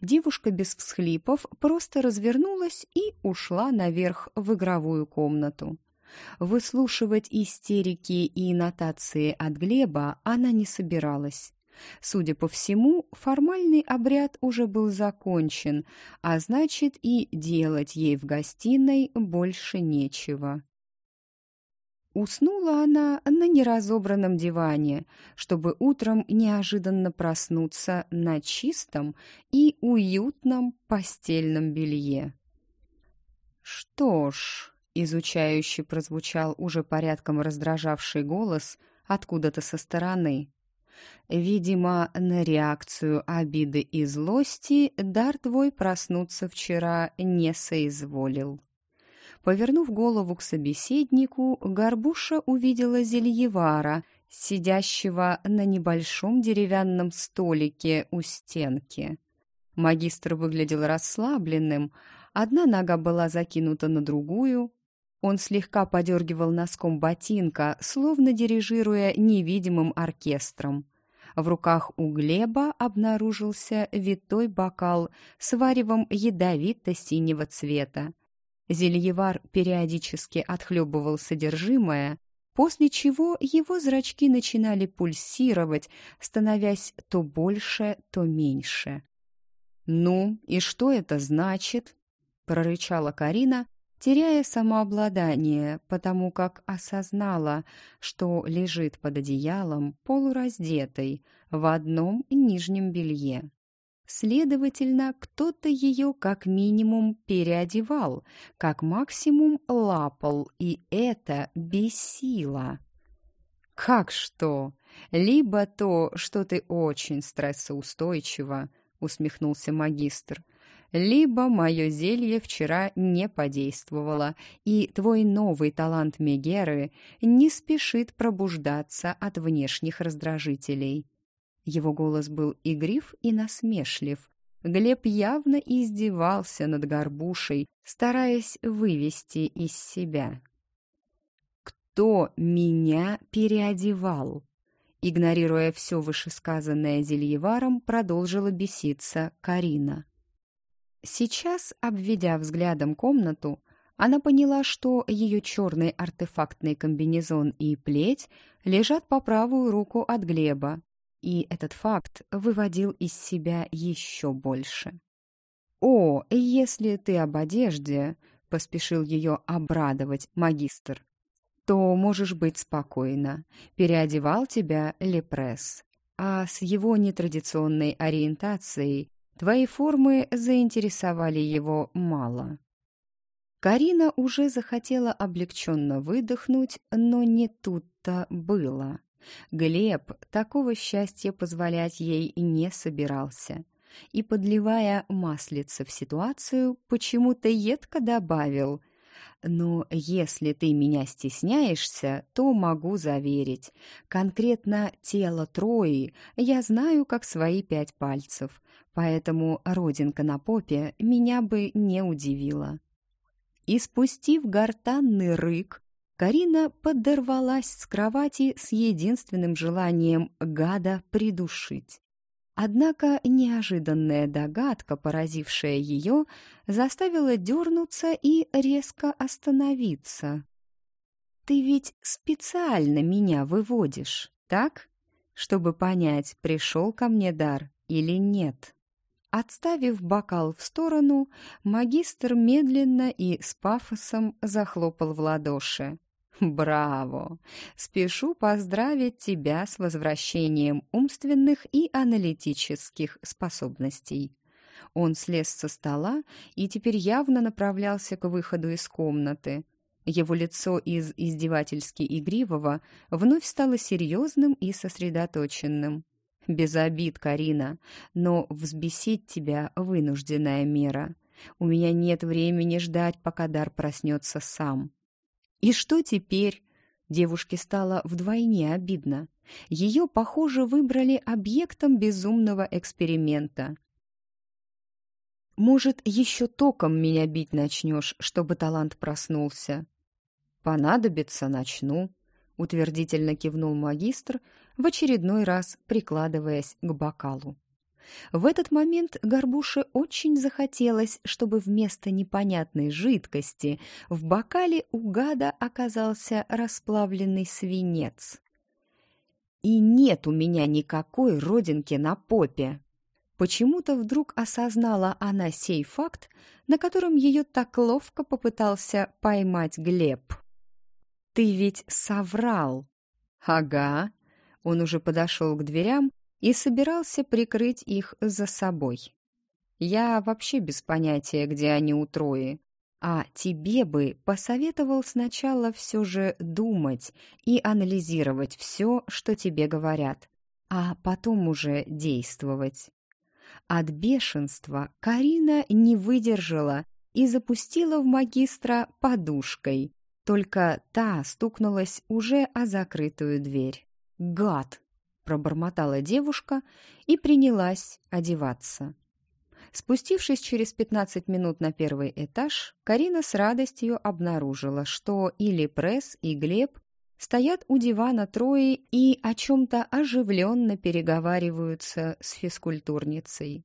Девушка без всхлипов просто развернулась и ушла наверх в игровую комнату. Выслушивать истерики и нотации от Глеба она не собиралась. Судя по всему, формальный обряд уже был закончен, а значит и делать ей в гостиной больше нечего. Уснула она на неразобранном диване, чтобы утром неожиданно проснуться на чистом и уютном постельном белье. «Что ж», — изучающий прозвучал уже порядком раздражавший голос откуда-то со стороны, «видимо, на реакцию обиды и злости дар твой проснуться вчера не соизволил». Повернув голову к собеседнику, Горбуша увидела Зельевара, сидящего на небольшом деревянном столике у стенки. Магистр выглядел расслабленным, одна нога была закинута на другую. Он слегка подергивал носком ботинка, словно дирижируя невидимым оркестром. В руках у Глеба обнаружился витой бокал с варевом ядовито-синего цвета. Зельевар периодически отхлебывал содержимое, после чего его зрачки начинали пульсировать, становясь то больше, то меньше. «Ну, и что это значит?» — прорычала Карина, теряя самообладание, потому как осознала, что лежит под одеялом полураздетой в одном нижнем белье. Следовательно, кто-то ее как минимум переодевал, как максимум лапал, и это бесило. «Как что? Либо то, что ты очень стрессоустойчива», — усмехнулся магистр, «либо мое зелье вчера не подействовало, и твой новый талант Мегеры не спешит пробуждаться от внешних раздражителей». Его голос был игрив и насмешлив. Глеб явно издевался над горбушей, стараясь вывести из себя. «Кто меня переодевал?» Игнорируя все вышесказанное Зельеваром, продолжила беситься Карина. Сейчас, обведя взглядом комнату, она поняла, что ее черный артефактный комбинезон и плеть лежат по правую руку от Глеба, и этот факт выводил из себя еще больше. «О, если ты об одежде», — поспешил ее обрадовать магистр, «то можешь быть спокойна. Переодевал тебя Лепресс. А с его нетрадиционной ориентацией твои формы заинтересовали его мало». Карина уже захотела облегченно выдохнуть, но не тут-то было. Глеб такого счастья позволять ей не собирался. И, подливая маслице в ситуацию, почему-то едко добавил «Но если ты меня стесняешься, то могу заверить. Конкретно тело Трои я знаю как свои пять пальцев, поэтому родинка на попе меня бы не удивила». И спустив гортанный рык, Карина подорвалась с кровати с единственным желанием гада придушить. Однако неожиданная догадка, поразившая ее, заставила дернуться и резко остановиться. «Ты ведь специально меня выводишь, так? Чтобы понять, пришел ко мне дар или нет». Отставив бокал в сторону, магистр медленно и с пафосом захлопал в ладоши. «Браво! Спешу поздравить тебя с возвращением умственных и аналитических способностей». Он слез со стола и теперь явно направлялся к выходу из комнаты. Его лицо из издевательски игривого вновь стало серьезным и сосредоточенным. Без обид, Карина, но взбесить тебя вынужденная мера. У меня нет времени ждать, пока дар проснется сам. И что теперь? Девушке стало вдвойне обидно. Ее, похоже, выбрали объектом безумного эксперимента. «Может, еще током меня бить начнешь, чтобы талант проснулся?» «Понадобится, начну», — утвердительно кивнул магистр, в очередной раз прикладываясь к бокалу. В этот момент Горбуше очень захотелось, чтобы вместо непонятной жидкости в бокале у гада оказался расплавленный свинец. «И нет у меня никакой родинки на попе!» Почему-то вдруг осознала она сей факт, на котором ее так ловко попытался поймать Глеб. «Ты ведь соврал!» «Ага!» Он уже подошел к дверям и собирался прикрыть их за собой. «Я вообще без понятия, где они у Трои. А тебе бы посоветовал сначала все же думать и анализировать все, что тебе говорят, а потом уже действовать». От бешенства Карина не выдержала и запустила в магистра подушкой, только та стукнулась уже о закрытую дверь. «Гад!» — пробормотала девушка и принялась одеваться. Спустившись через пятнадцать минут на первый этаж, Карина с радостью обнаружила, что и Пресс, и Глеб стоят у дивана Трои и о чем-то оживленно переговариваются с физкультурницей.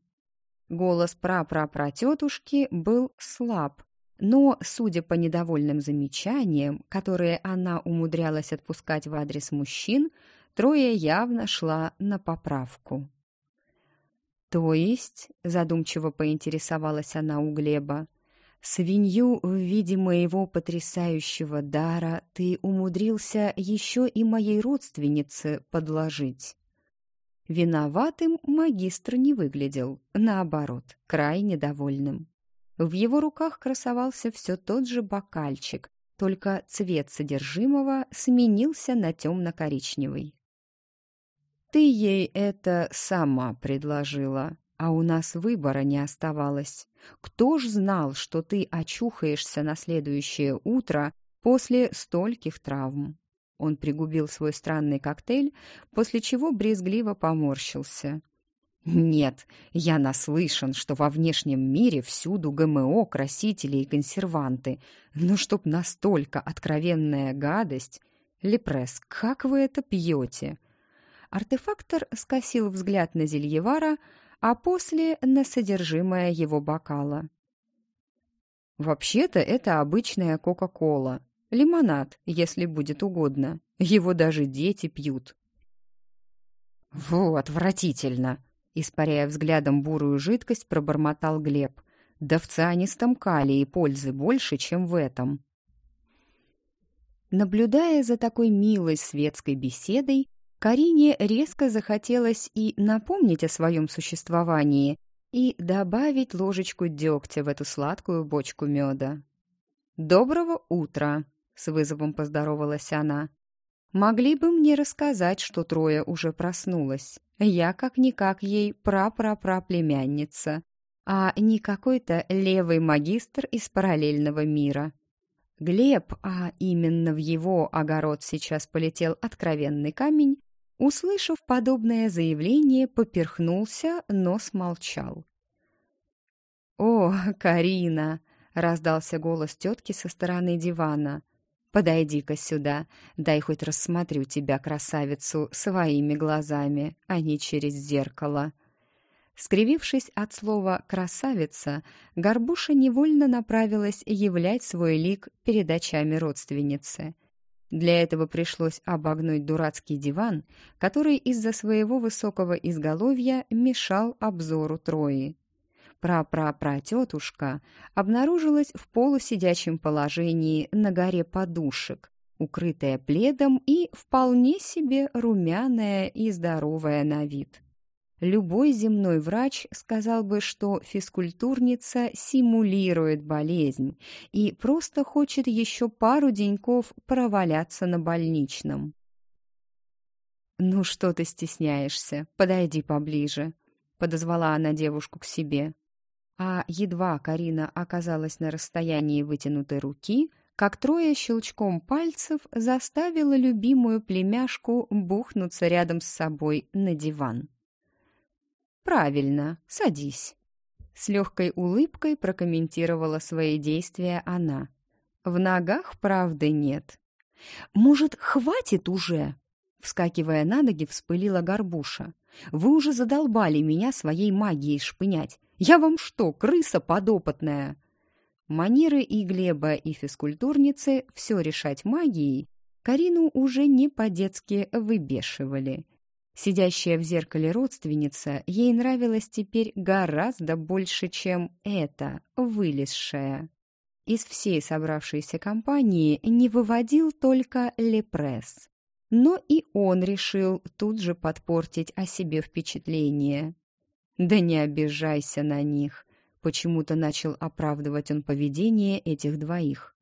Голос пра-пра-пра-тетушки был слаб, но, судя по недовольным замечаниям, которые она умудрялась отпускать в адрес мужчин, Троя явно шла на поправку. «То есть», — задумчиво поинтересовалась она у Глеба, «свинью в виде моего потрясающего дара ты умудрился еще и моей родственнице подложить». Виноватым магистр не выглядел, наоборот, крайне довольным. В его руках красовался все тот же бокальчик, только цвет содержимого сменился на темно-коричневый. Ты ей это сама предложила, а у нас выбора не оставалось. Кто ж знал, что ты очухаешься на следующее утро после стольких травм?» Он пригубил свой странный коктейль, после чего брезгливо поморщился. «Нет, я наслышан, что во внешнем мире всюду ГМО, красители и консерванты. Но чтоб настолько откровенная гадость... Лепресс, как вы это пьете?» Артефактор скосил взгляд на Зельевара, а после на содержимое его бокала. «Вообще-то это обычная Кока-Кола. Лимонад, если будет угодно. Его даже дети пьют». «Фу, отвратительно!» Испаряя взглядом бурую жидкость, пробормотал Глеб. «Да в цианистом калии пользы больше, чем в этом». Наблюдая за такой милой светской беседой, Карине резко захотелось и напомнить о своем существовании, и добавить ложечку дегтя в эту сладкую бочку меда. «Доброго утра!» — с вызовом поздоровалась она. «Могли бы мне рассказать, что Троя уже проснулась. Я как-никак ей прапраплемянница, а не какой-то левый магистр из параллельного мира». Глеб, а именно в его огород сейчас полетел откровенный камень, услышав подобное заявление, поперхнулся, но смолчал. «О, Карина!» — раздался голос тетки со стороны дивана. «Подойди-ка сюда, дай хоть рассмотрю тебя, красавицу, своими глазами, а не через зеркало». Скривившись от слова «красавица», Горбуша невольно направилась являть свой лик перед очами родственницы. Для этого пришлось обогнуть дурацкий диван, который из-за своего высокого изголовья мешал обзору Трои. Пра-пра-пра-тетушка обнаружилась в полусидячем положении на горе подушек, укрытая пледом и вполне себе румяная и здоровая на вид. Любой земной врач сказал бы, что физкультурница симулирует болезнь и просто хочет еще пару деньков проваляться на больничном. «Ну что ты стесняешься? Подойди поближе», — подозвала она девушку к себе. А едва Карина оказалась на расстоянии вытянутой руки, как трое щелчком пальцев заставила любимую племяшку бухнуться рядом с собой на диван. «Правильно, садись». С легкой улыбкой прокомментировала свои действия она. «В ногах правды нет». «Может, хватит уже?» Вскакивая на ноги, вспылила горбуша. «Вы уже задолбали меня своей магией шпынять. Я вам что, крыса подопытная?» Манеры и Глеба, и физкультурницы все решать магией Карину уже не по-детски выбешивали. Сидящая в зеркале родственница ей нравилась теперь гораздо больше, чем эта, вылезшая. Из всей собравшейся компании не выводил только Лепресс. Но и он решил тут же подпортить о себе впечатление. «Да не обижайся на них», — почему-то начал оправдывать он поведение этих двоих.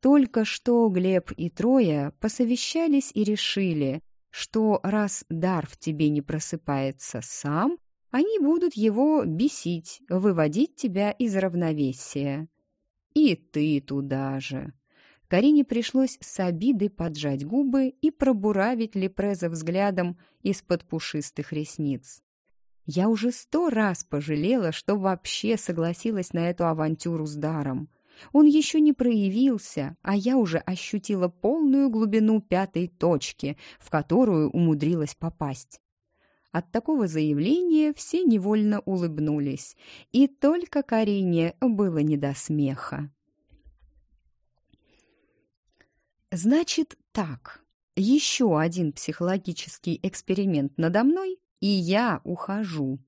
Только что Глеб и Троя посовещались и решили, что раз дар в тебе не просыпается сам, они будут его бесить, выводить тебя из равновесия. И ты туда же. Карине пришлось с обидой поджать губы и пробуравить Лепреза взглядом из-под пушистых ресниц. Я уже сто раз пожалела, что вообще согласилась на эту авантюру с даром. Он еще не проявился, а я уже ощутила полную глубину пятой точки, в которую умудрилась попасть. От такого заявления все невольно улыбнулись, и только Карине было не до смеха. «Значит так, еще один психологический эксперимент надо мной, и я ухожу».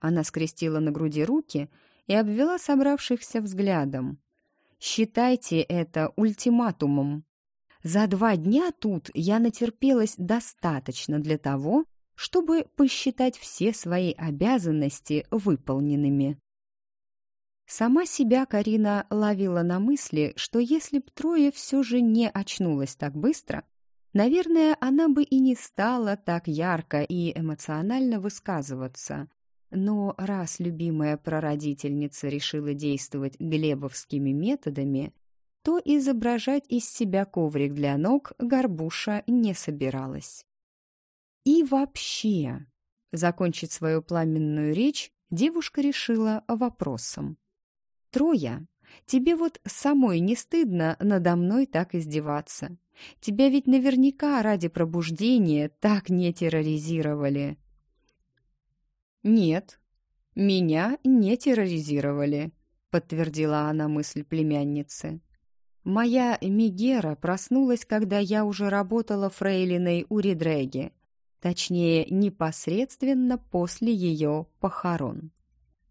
Она скрестила на груди руки и обвела собравшихся взглядом. Считайте это ультиматумом. За два дня тут я натерпелась достаточно для того, чтобы посчитать все свои обязанности выполненными. Сама себя Карина ловила на мысли, что если б Трое все же не очнулась так быстро, наверное, она бы и не стала так ярко и эмоционально высказываться, но раз любимая прародительница решила действовать глебовскими методами, то изображать из себя коврик для ног горбуша не собиралась. И вообще, закончить свою пламенную речь девушка решила вопросом. «Троя, тебе вот самой не стыдно надо мной так издеваться? Тебя ведь наверняка ради пробуждения так не терроризировали». «Нет, меня не терроризировали», — подтвердила она мысль племянницы. «Моя Мигера проснулась, когда я уже работала фрейлиной у Ридреги. точнее, непосредственно после ее похорон.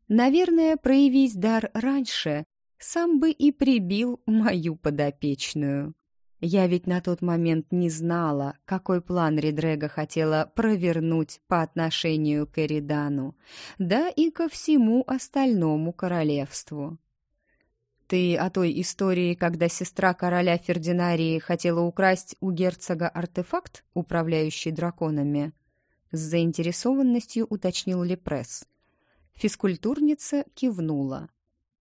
Наверное, проявись дар раньше, сам бы и прибил мою подопечную. Я ведь на тот момент не знала, какой план Ридрега хотела провернуть по отношению к Эридану, да и ко всему остальному королевству. Ты о той истории, когда сестра короля Фердинарии хотела украсть у герцога артефакт, управляющий драконами? С заинтересованностью уточнил Лепресс. Физкультурница кивнула.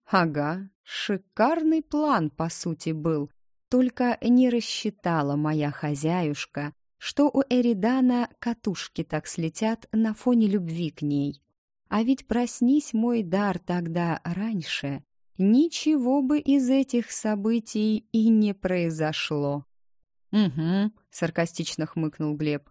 Ага, шикарный план, по сути, был, только не рассчитала моя хозяюшка, что у Эридана катушки так слетят на фоне любви к ней. А ведь проснись мой дар тогда раньше, ничего бы из этих событий и не произошло. «Угу», — саркастично хмыкнул Глеб.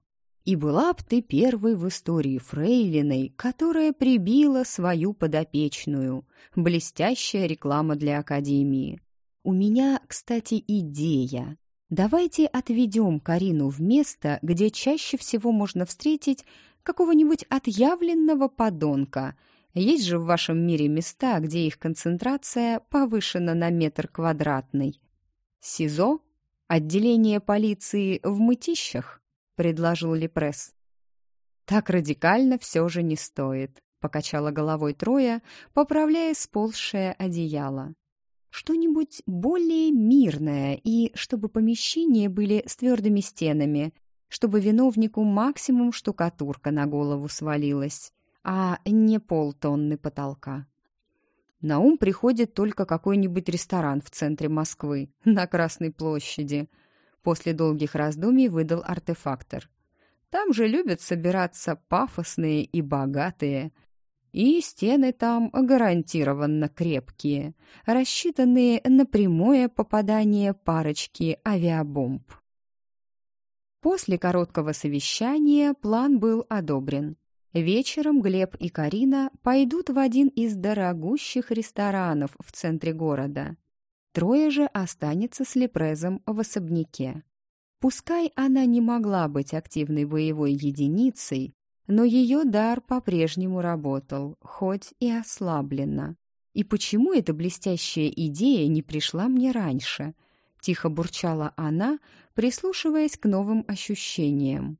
«И была б ты первой в истории Фрейлиной, которая прибила свою подопечную. Блестящая реклама для Академии. У меня, кстати, идея. Давайте отведем Карину в место, где чаще всего можно встретить какого-нибудь отъявленного подонка. Есть же в вашем мире места, где их концентрация повышена на метр квадратный. СИЗО? Отделение полиции в мытищах? Предложил Лепресс. Так радикально все же не стоит, покачала головой Троя, поправляя сползшее одеяло. Что-нибудь более мирное и чтобы помещения были с твердыми стенами, чтобы виновнику максимум штукатурка на голову свалилась, а не полтонны потолка. На ум приходит только какой-нибудь ресторан в центре Москвы, на Красной площади. После долгих раздумий выдал артефактор. Там же любят собираться пафосные и богатые – и стены там гарантированно крепкие, рассчитанные на прямое попадание парочки авиабомб. После короткого совещания план был одобрен. Вечером Глеб и Карина пойдут в один из дорогущих ресторанов в центре города. Трое же останется с Лепрезом в особняке. Пускай она не могла быть активной боевой единицей, но ее дар по-прежнему работал, хоть и ослабленно. И почему эта блестящая идея не пришла мне раньше? Тихо бурчала она, прислушиваясь к новым ощущениям.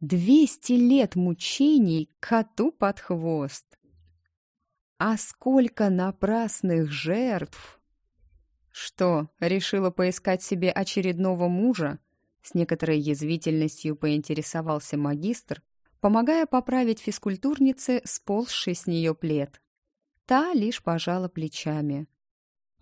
Двести лет мучений коту под хвост. А сколько напрасных жертв! Что, решила поискать себе очередного мужа? С некоторой язвительностью поинтересовался магистр, помогая поправить физкультурнице сползший с нее плед. Та лишь пожала плечами.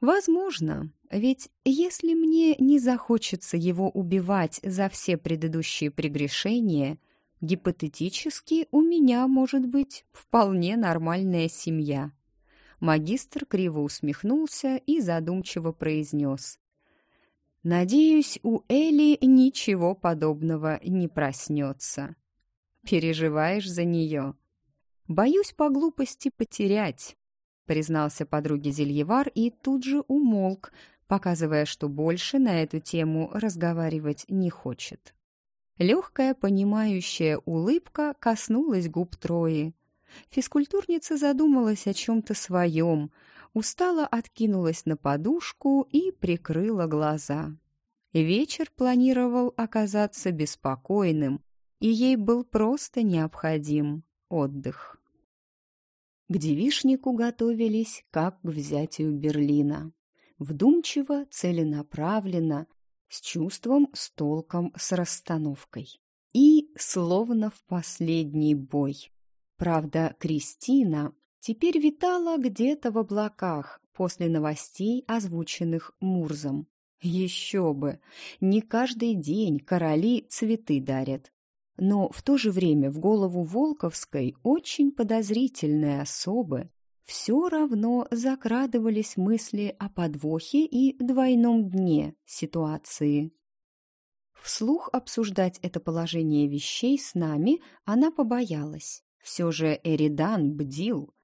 «Возможно, ведь если мне не захочется его убивать за все предыдущие прегрешения, гипотетически у меня может быть вполне нормальная семья». Магистр криво усмехнулся и задумчиво произнес. «Надеюсь, у Эли ничего подобного не проснется». Переживаешь за нее. Боюсь по глупости потерять, признался подруге Зельевар и тут же умолк, показывая, что больше на эту тему разговаривать не хочет. Легкая, понимающая улыбка коснулась губ Трои. Физкультурница задумалась о чем-то своем, устало откинулась на подушку и прикрыла глаза. Вечер планировал оказаться беспокойным, и ей был просто необходим отдых. К девишнику готовились как к взятию Берлина. Вдумчиво, целенаправленно, с чувством, с толком, с расстановкой. И словно в последний бой. Правда, Кристина теперь витала где-то в облаках после новостей, озвученных Мурзом. Еще бы! Не каждый день короли цветы дарят. Но в то же время в голову Волковской, очень подозрительной особы, все равно закрадывались мысли о подвохе и двойном дне ситуации. Вслух обсуждать это положение вещей с нами она побоялась. Все же Эридан бдил,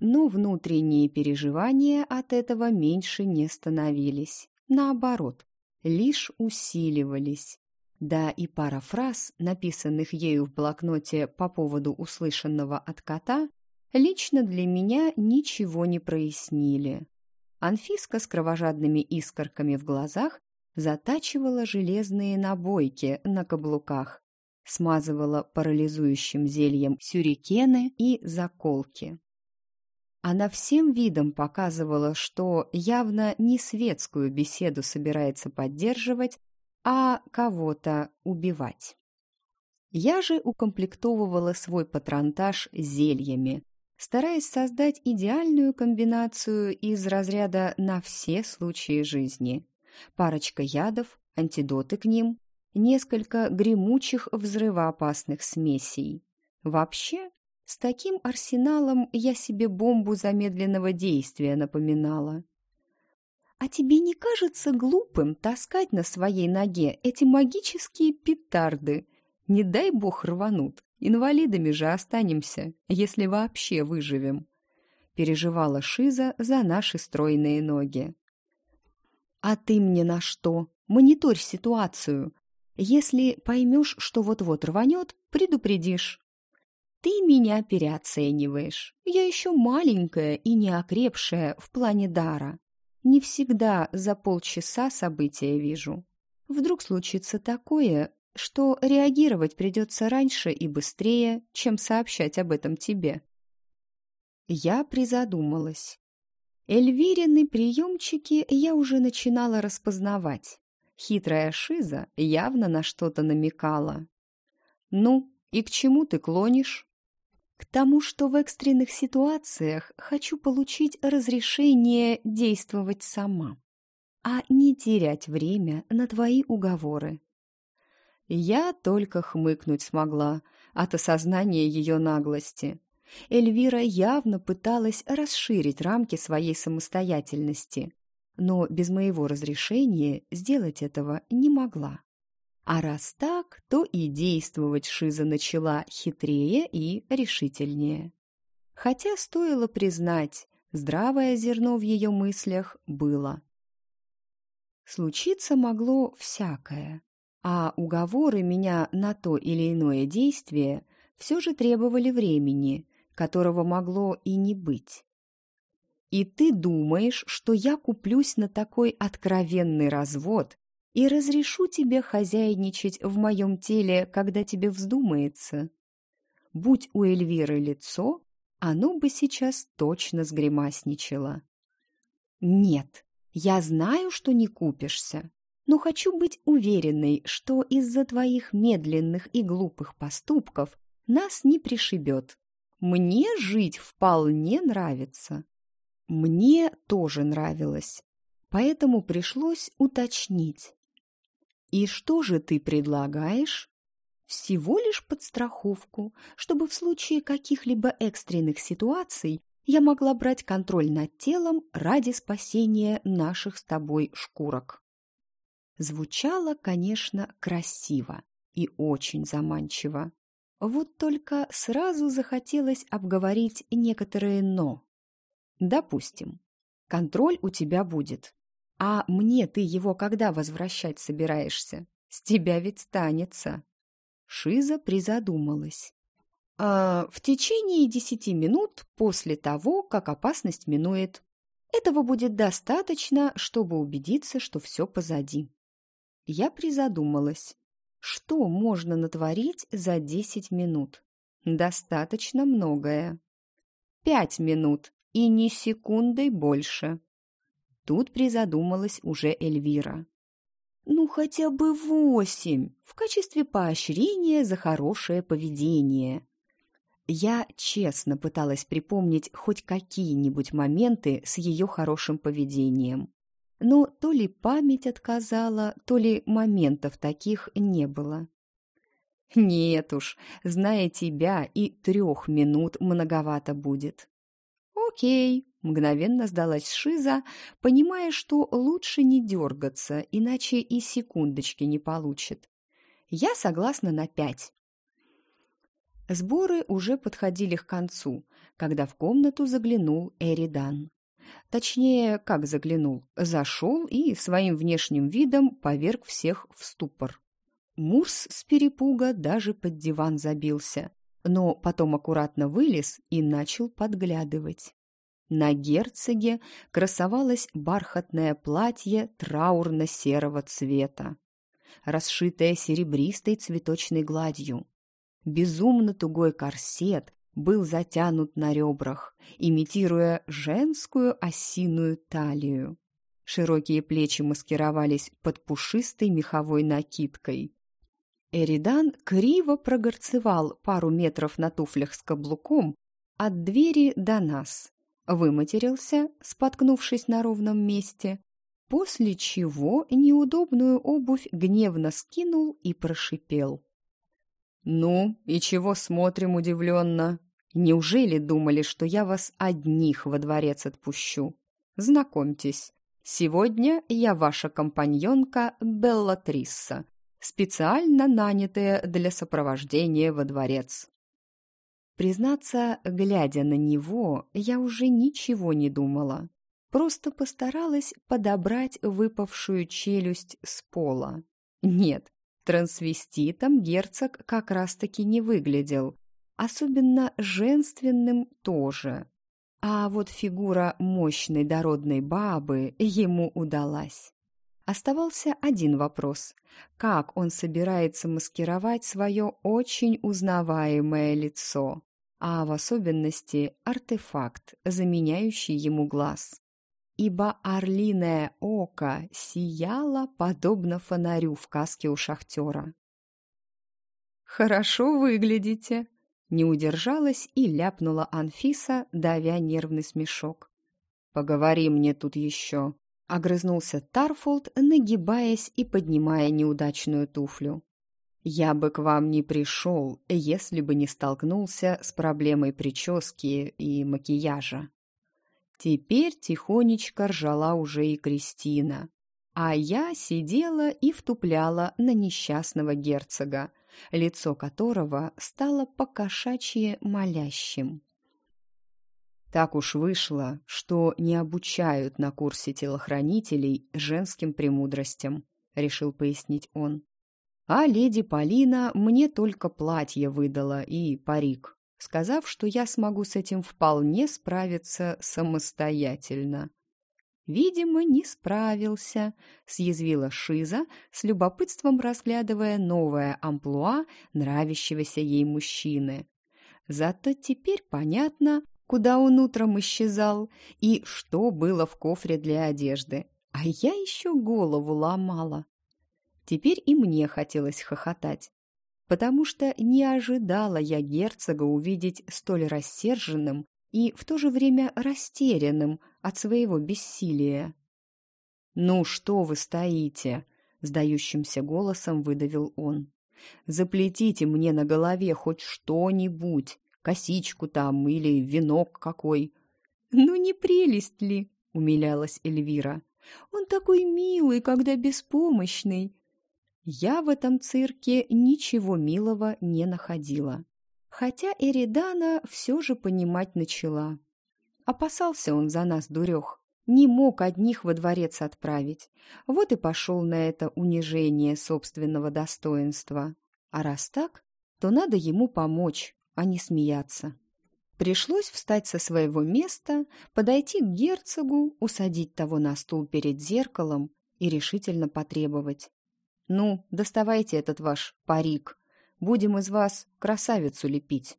но внутренние переживания от этого меньше не становились. Наоборот, лишь усиливались. Да и пара фраз, написанных ею в блокноте по поводу услышанного от кота, лично для меня ничего не прояснили. Анфиска с кровожадными искорками в глазах затачивала железные набойки на каблуках, смазывала парализующим зельем сюрикены и заколки. Она всем видом показывала, что явно не светскую беседу собирается поддерживать, а кого-то убивать. Я же укомплектовывала свой патронтаж зельями, стараясь создать идеальную комбинацию из разряда на все случаи жизни. Парочка ядов, антидоты к ним, несколько гремучих взрывоопасных смесей. Вообще, с таким арсеналом я себе бомбу замедленного действия напоминала. «А тебе не кажется глупым таскать на своей ноге эти магические петарды? Не дай бог рванут, инвалидами же останемся, если вообще выживем», переживала Шиза за наши стройные ноги. «А ты мне на что? Мониторь ситуацию. Если поймешь, что вот-вот рванет, предупредишь. Ты меня переоцениваешь. Я еще маленькая и неокрепшая в плане дара. Не всегда за полчаса события вижу. Вдруг случится такое, что реагировать придется раньше и быстрее, чем сообщать об этом тебе. Я призадумалась. Эльвирины приемчики я уже начинала распознавать. Хитрая Шиза явно на что-то намекала. «Ну, и к чему ты клонишь?» «К тому, что в экстренных ситуациях хочу получить разрешение действовать сама, а не терять время на твои уговоры». Я только хмыкнуть смогла от осознания ее наглости. Эльвира явно пыталась расширить рамки своей самостоятельности, но без моего разрешения сделать этого не могла. А раз так, то и действовать Шиза начала хитрее и решительнее. Хотя стоило признать, здравое зерно в ее мыслях было. Случиться могло всякое, а уговоры меня на то или иное действие все же требовали времени, которого могло и не быть. И ты думаешь, что я куплюсь на такой откровенный развод и разрешу тебе хозяйничать в моем теле, когда тебе вздумается? Будь у Эльвиры лицо, оно бы сейчас точно сгримасничало. Нет, я знаю, что не купишься, но хочу быть уверенной, что из-за твоих медленных и глупых поступков нас не пришибет. Мне жить вполне нравится. Мне тоже нравилось, поэтому пришлось уточнить. «И что же ты предлагаешь?» «Всего лишь подстраховку, чтобы в случае каких-либо экстренных ситуаций я могла брать контроль над телом ради спасения наших с тобой шкурок». Звучало, конечно, красиво и очень заманчиво. Вот только сразу захотелось обговорить некоторые «но». Допустим, контроль у тебя будет. А мне ты его когда возвращать собираешься? С тебя ведь станется. Шиза призадумалась. А в течение десяти минут после того, как опасность минует. Этого будет достаточно, чтобы убедиться, что все позади. Я призадумалась. Что можно натворить за десять минут? Достаточно многое. Пять минут, и ни секундой больше. Тут призадумалась уже Эльвира. Ну, хотя бы восемь, в качестве поощрения за хорошее поведение. Я честно пыталась припомнить хоть какие-нибудь моменты с ее хорошим поведением. Но то ли память отказала, то ли моментов таких не было. Нет уж, зная тебя, и трех минут многовато будет. «Окей», — мгновенно сдалась Шиза, понимая, что лучше не дергаться, иначе и секундочки не получит. «Я согласна на пять». Сборы уже подходили к концу, когда в комнату заглянул Эридан. Точнее, как заглянул, зашел и своим внешним видом поверг всех в ступор. Мурс с перепуга даже под диван забился, но потом аккуратно вылез и начал подглядывать. На герцоге красовалось бархатное платье траурно-серого цвета, расшитое серебристой цветочной гладью. Безумно тугой корсет был затянут на ребрах, имитируя женскую осиную талию. Широкие плечи маскировались под пушистой меховой накидкой. Эридан криво прогорцевал пару метров на туфлях с каблуком от двери до нас, выматерился, споткнувшись на ровном месте, после чего неудобную обувь гневно скинул и прошипел. «Ну, и чего смотрим удивленно? Неужели думали, что я вас одних во дворец отпущу? Знакомьтесь, сегодня я ваша компаньонка Беллатрисса, специально нанятая для сопровождения во дворец». Признаться, глядя на него, я уже ничего не думала. Просто постаралась подобрать выпавшую челюсть с пола. Нет, трансвеститом герцог как раз-таки не выглядел. Особенно женственным тоже. А вот фигура мощной дородной бабы ему удалась. Оставался один вопрос. Как он собирается маскировать свое очень узнаваемое лицо? А в особенности артефакт, заменяющий ему глаз. Ибо орлиное око сияло подобно фонарю в каске у шахтера. «Хорошо выглядите!» Не удержалась и ляпнула Анфиса, давя нервный смешок. «Поговори мне тут еще!» Огрызнулся Тарфолд, нагибаясь и поднимая неудачную туфлю. «Я бы к вам не пришел, если бы не столкнулся с проблемой прически и макияжа». Теперь тихонечко ржала уже и Кристина, а я сидела и втупляла на несчастного герцога, лицо которого стало покошачье молящим. Так уж вышло, что не обучают на курсе телохранителей женским премудростям, решил пояснить он. А леди Полина мне только платье выдала и парик, сказав, что я смогу с этим вполне справиться самостоятельно. «Видимо, не справился», — съязвила Шиза, с любопытством разглядывая новое амплуа нравящегося ей мужчины. Зато теперь понятно, куда он утром исчезал и что было в кофре для одежды. А я еще голову ломала. Теперь и мне хотелось хохотать, потому что не ожидала я герцога увидеть столь рассерженным и в то же время растерянным от своего бессилия. «Ну что вы стоите?» — сдающимся голосом выдавил он. «Заплетите мне на голове хоть что-нибудь, косичку там или венок какой. «Ну не прелесть ли?» — умилялась Эльвира. «Он такой милый, когда беспомощный». Я в этом цирке ничего милого не находила. Хотя Эридана все же понимать начала. Опасался он за нас, дурех. Не мог одних во дворец отправить. Вот и пошел на это унижение собственного достоинства. А раз так, то надо ему помочь, а не смеяться. Пришлось встать со своего места, подойти к герцогу, усадить того на стул перед зеркалом и решительно потребовать. «Ну, доставайте этот ваш парик. Будем из вас красавицу лепить».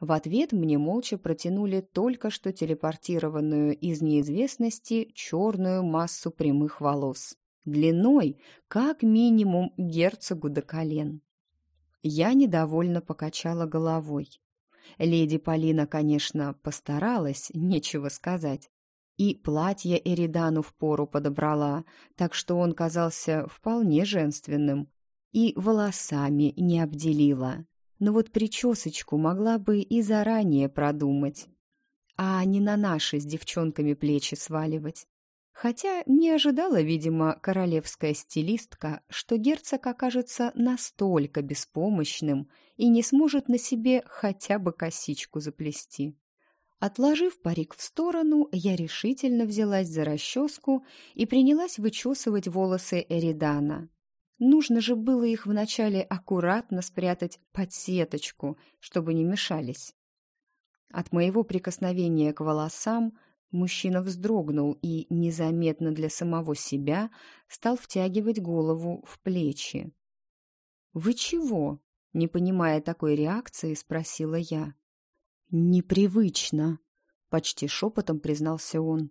В ответ мне молча протянули только что телепортированную из неизвестности черную массу прямых волос, длиной как минимум герцогу до колен. Я недовольно покачала головой. Леди Полина, конечно, постаралась, нечего сказать. И платье Эридану в пору подобрала, так что он казался вполне женственным. И волосами не обделила. Но вот причесочку могла бы и заранее продумать. А не на наши с девчонками плечи сваливать. Хотя не ожидала, видимо, королевская стилистка, что герцог окажется настолько беспомощным и не сможет на себе хотя бы косичку заплести. Отложив парик в сторону, я решительно взялась за расческу и принялась вычесывать волосы Эридана. Нужно же было их вначале аккуратно спрятать под сеточку, чтобы не мешались. От моего прикосновения к волосам мужчина вздрогнул и, незаметно для самого себя, стал втягивать голову в плечи. «Вы чего?» — не понимая такой реакции, спросила я. «Непривычно», — почти шепотом признался он.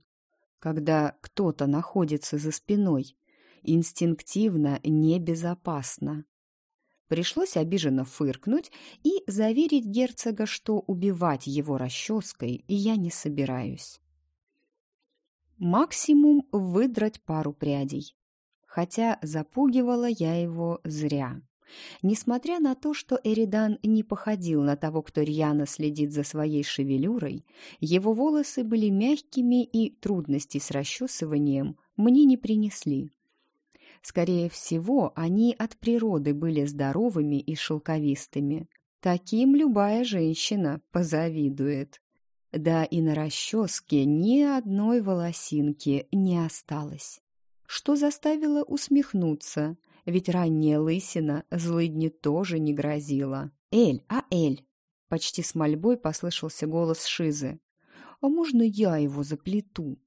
«Когда кто-то находится за спиной, инстинктивно небезопасно». Пришлось обиженно фыркнуть и заверить герцога, что убивать его расческой я не собираюсь. Максимум выдрать пару прядей. Хотя запугивала я его зря. Несмотря на то, что Эридан не походил на того, кто рьяно следит за своей шевелюрой, его волосы были мягкими и трудности с расчесыванием мне не принесли. Скорее всего, они от природы были здоровыми и шелковистыми. Таким любая женщина позавидует. Да и на расческе ни одной волосинки не осталось. Что заставило усмехнуться, ведь ранняя лысина злыдни тоже не грозила. «Эль, а Эль!» Почти с мольбой послышался голос Шизы. «А можно я его заплету?»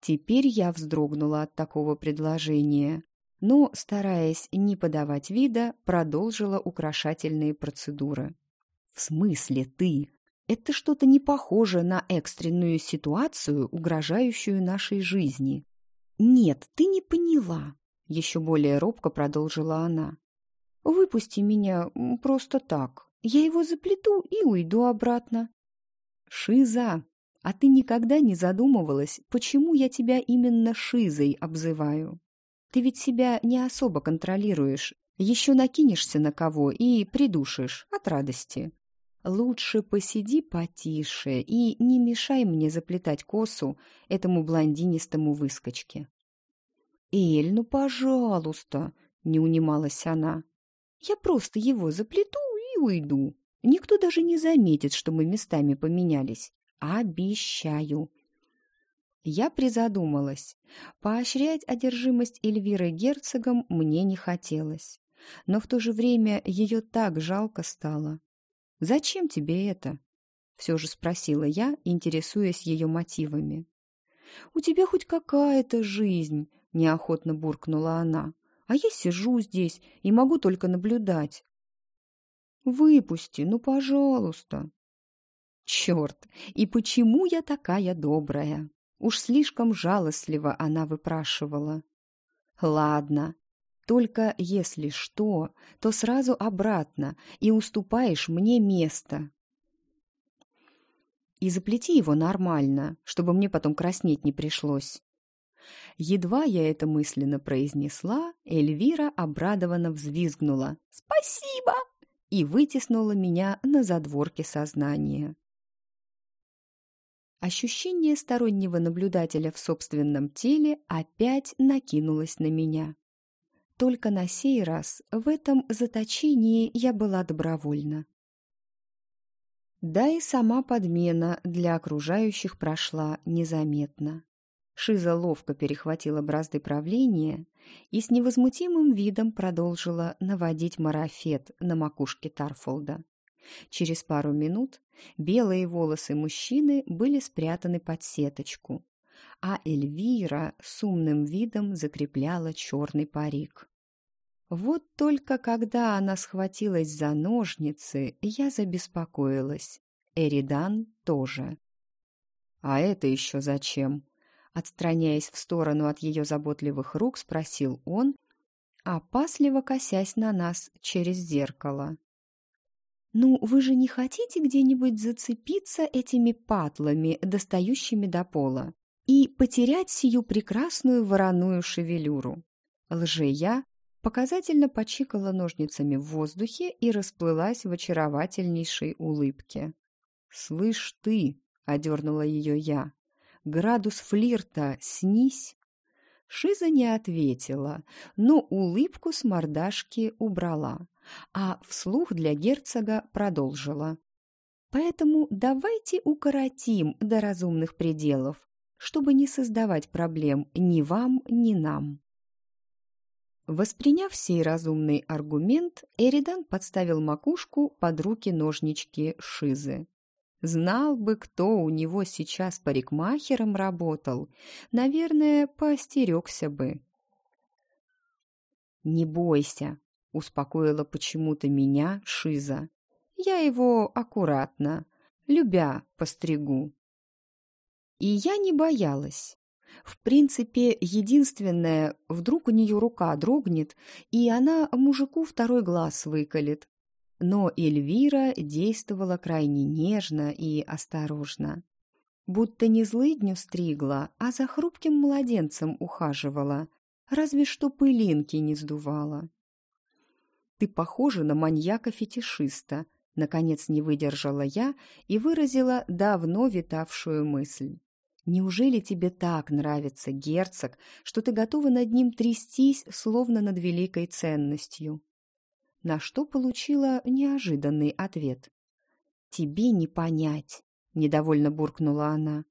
Теперь я вздрогнула от такого предложения, но, стараясь не подавать вида, продолжила украшательные процедуры. «В смысле ты? Это что-то не похоже на экстренную ситуацию, угрожающую нашей жизни». «Нет, ты не поняла», — еще более робко продолжила она. «Выпусти меня просто так. Я его заплету и уйду обратно». «Шиза, а ты никогда не задумывалась, почему я тебя именно Шизой обзываю? Ты ведь себя не особо контролируешь, еще накинешься на кого и придушишь от радости. Лучше посиди потише и не мешай мне заплетать косу этому блондинистому выскочке. «Эль, ну, пожалуйста!» — не унималась она. «Я просто его заплету и уйду. Никто даже не заметит, что мы местами поменялись. Обещаю. Я призадумалась. Поощрять одержимость Эльвиры герцогом мне не хотелось. Но в то же время ее так жалко стало. «Зачем тебе это?» Все же спросила я, интересуясь ее мотивами. «У тебя хоть какая-то жизнь!» — неохотно буркнула она. «А я сижу здесь и могу только наблюдать». «Выпусти, ну, пожалуйста!» Черт, и почему я такая добрая? Уж слишком жалостливо она выпрашивала. Ладно, только если что, то сразу обратно и уступаешь мне место. И заплети его нормально, чтобы мне потом краснеть не пришлось. Едва я это мысленно произнесла, Эльвира обрадованно взвизгнула «Спасибо!» и вытеснула меня на задворке сознания. Ощущение стороннего наблюдателя в собственном теле опять накинулось на меня. Только на сей раз в этом заточении я была добровольна. Да и сама подмена для окружающих прошла незаметно. Шиза ловко перехватила бразды правления и с невозмутимым видом продолжила наводить марафет на макушке Тарфолда. Через пару минут белые волосы мужчины были спрятаны под сеточку, а Эльвира с умным видом закрепляла черный парик. Вот только когда она схватилась за ножницы, я забеспокоилась. Эридан тоже. «А это еще зачем?» Отстраняясь в сторону от ее заботливых рук, спросил он, опасливо косясь на нас через зеркало. «Ну, вы же не хотите где-нибудь зацепиться этими патлами, достающими до пола, и потерять сию прекрасную вороную шевелюру?» Лжея показательно почикала ножницами в воздухе и расплылась в очаровательнейшей улыбке. «Слышь ты!» — одернула ее я. «Градус флирта снись!» Шиза не ответила, но улыбку с мордашки убрала а вслух для герцога продолжила. Поэтому давайте укоротим до разумных пределов, чтобы не создавать проблем ни вам, ни нам. Восприняв сей разумный аргумент, Эридан подставил макушку под руки ножнички Шизы. Знал бы, кто у него сейчас парикмахером работал, наверное, поостерегся бы. «Не бойся», — успокоила почему-то меня Шиза. «Я его аккуратно, любя, постригу». И я не боялась. В принципе, единственное, вдруг у нее рука дрогнет, и она мужику второй глаз выколет. Но Эльвира действовала крайне нежно и осторожно. Будто не злыдню стригла, а за хрупким младенцем ухаживала, разве что пылинки не сдувала. «Ты похожа на маньяка-фетишиста», — наконец не выдержала я и выразила давно витавшую мысль. Неужели тебе так нравится герцог, что ты готова над ним трястись, словно над великой ценностью?» На что получила неожиданный ответ. «Тебе не понять», — недовольно буркнула она.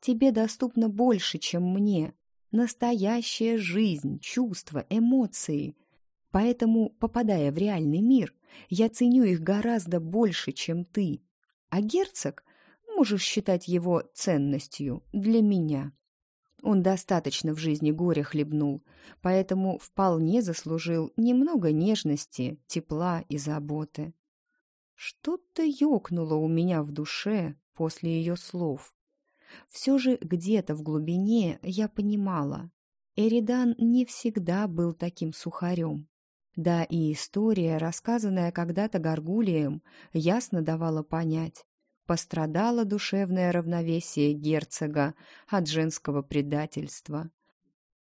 «Тебе доступно больше, чем мне. Настоящая жизнь, чувства, эмоции. Поэтому, попадая в реальный мир, я ценю их гораздо больше, чем ты. А герцог можешь считать его ценностью для меня. Он достаточно в жизни горя хлебнул, поэтому вполне заслужил немного нежности, тепла и заботы. Что-то ёкнуло у меня в душе после ее слов. Все же где-то в глубине я понимала, Эридан не всегда был таким сухарем. Да и история, рассказанная когда-то Гаргулием, ясно давала понять, пострадало душевное равновесие герцога от женского предательства.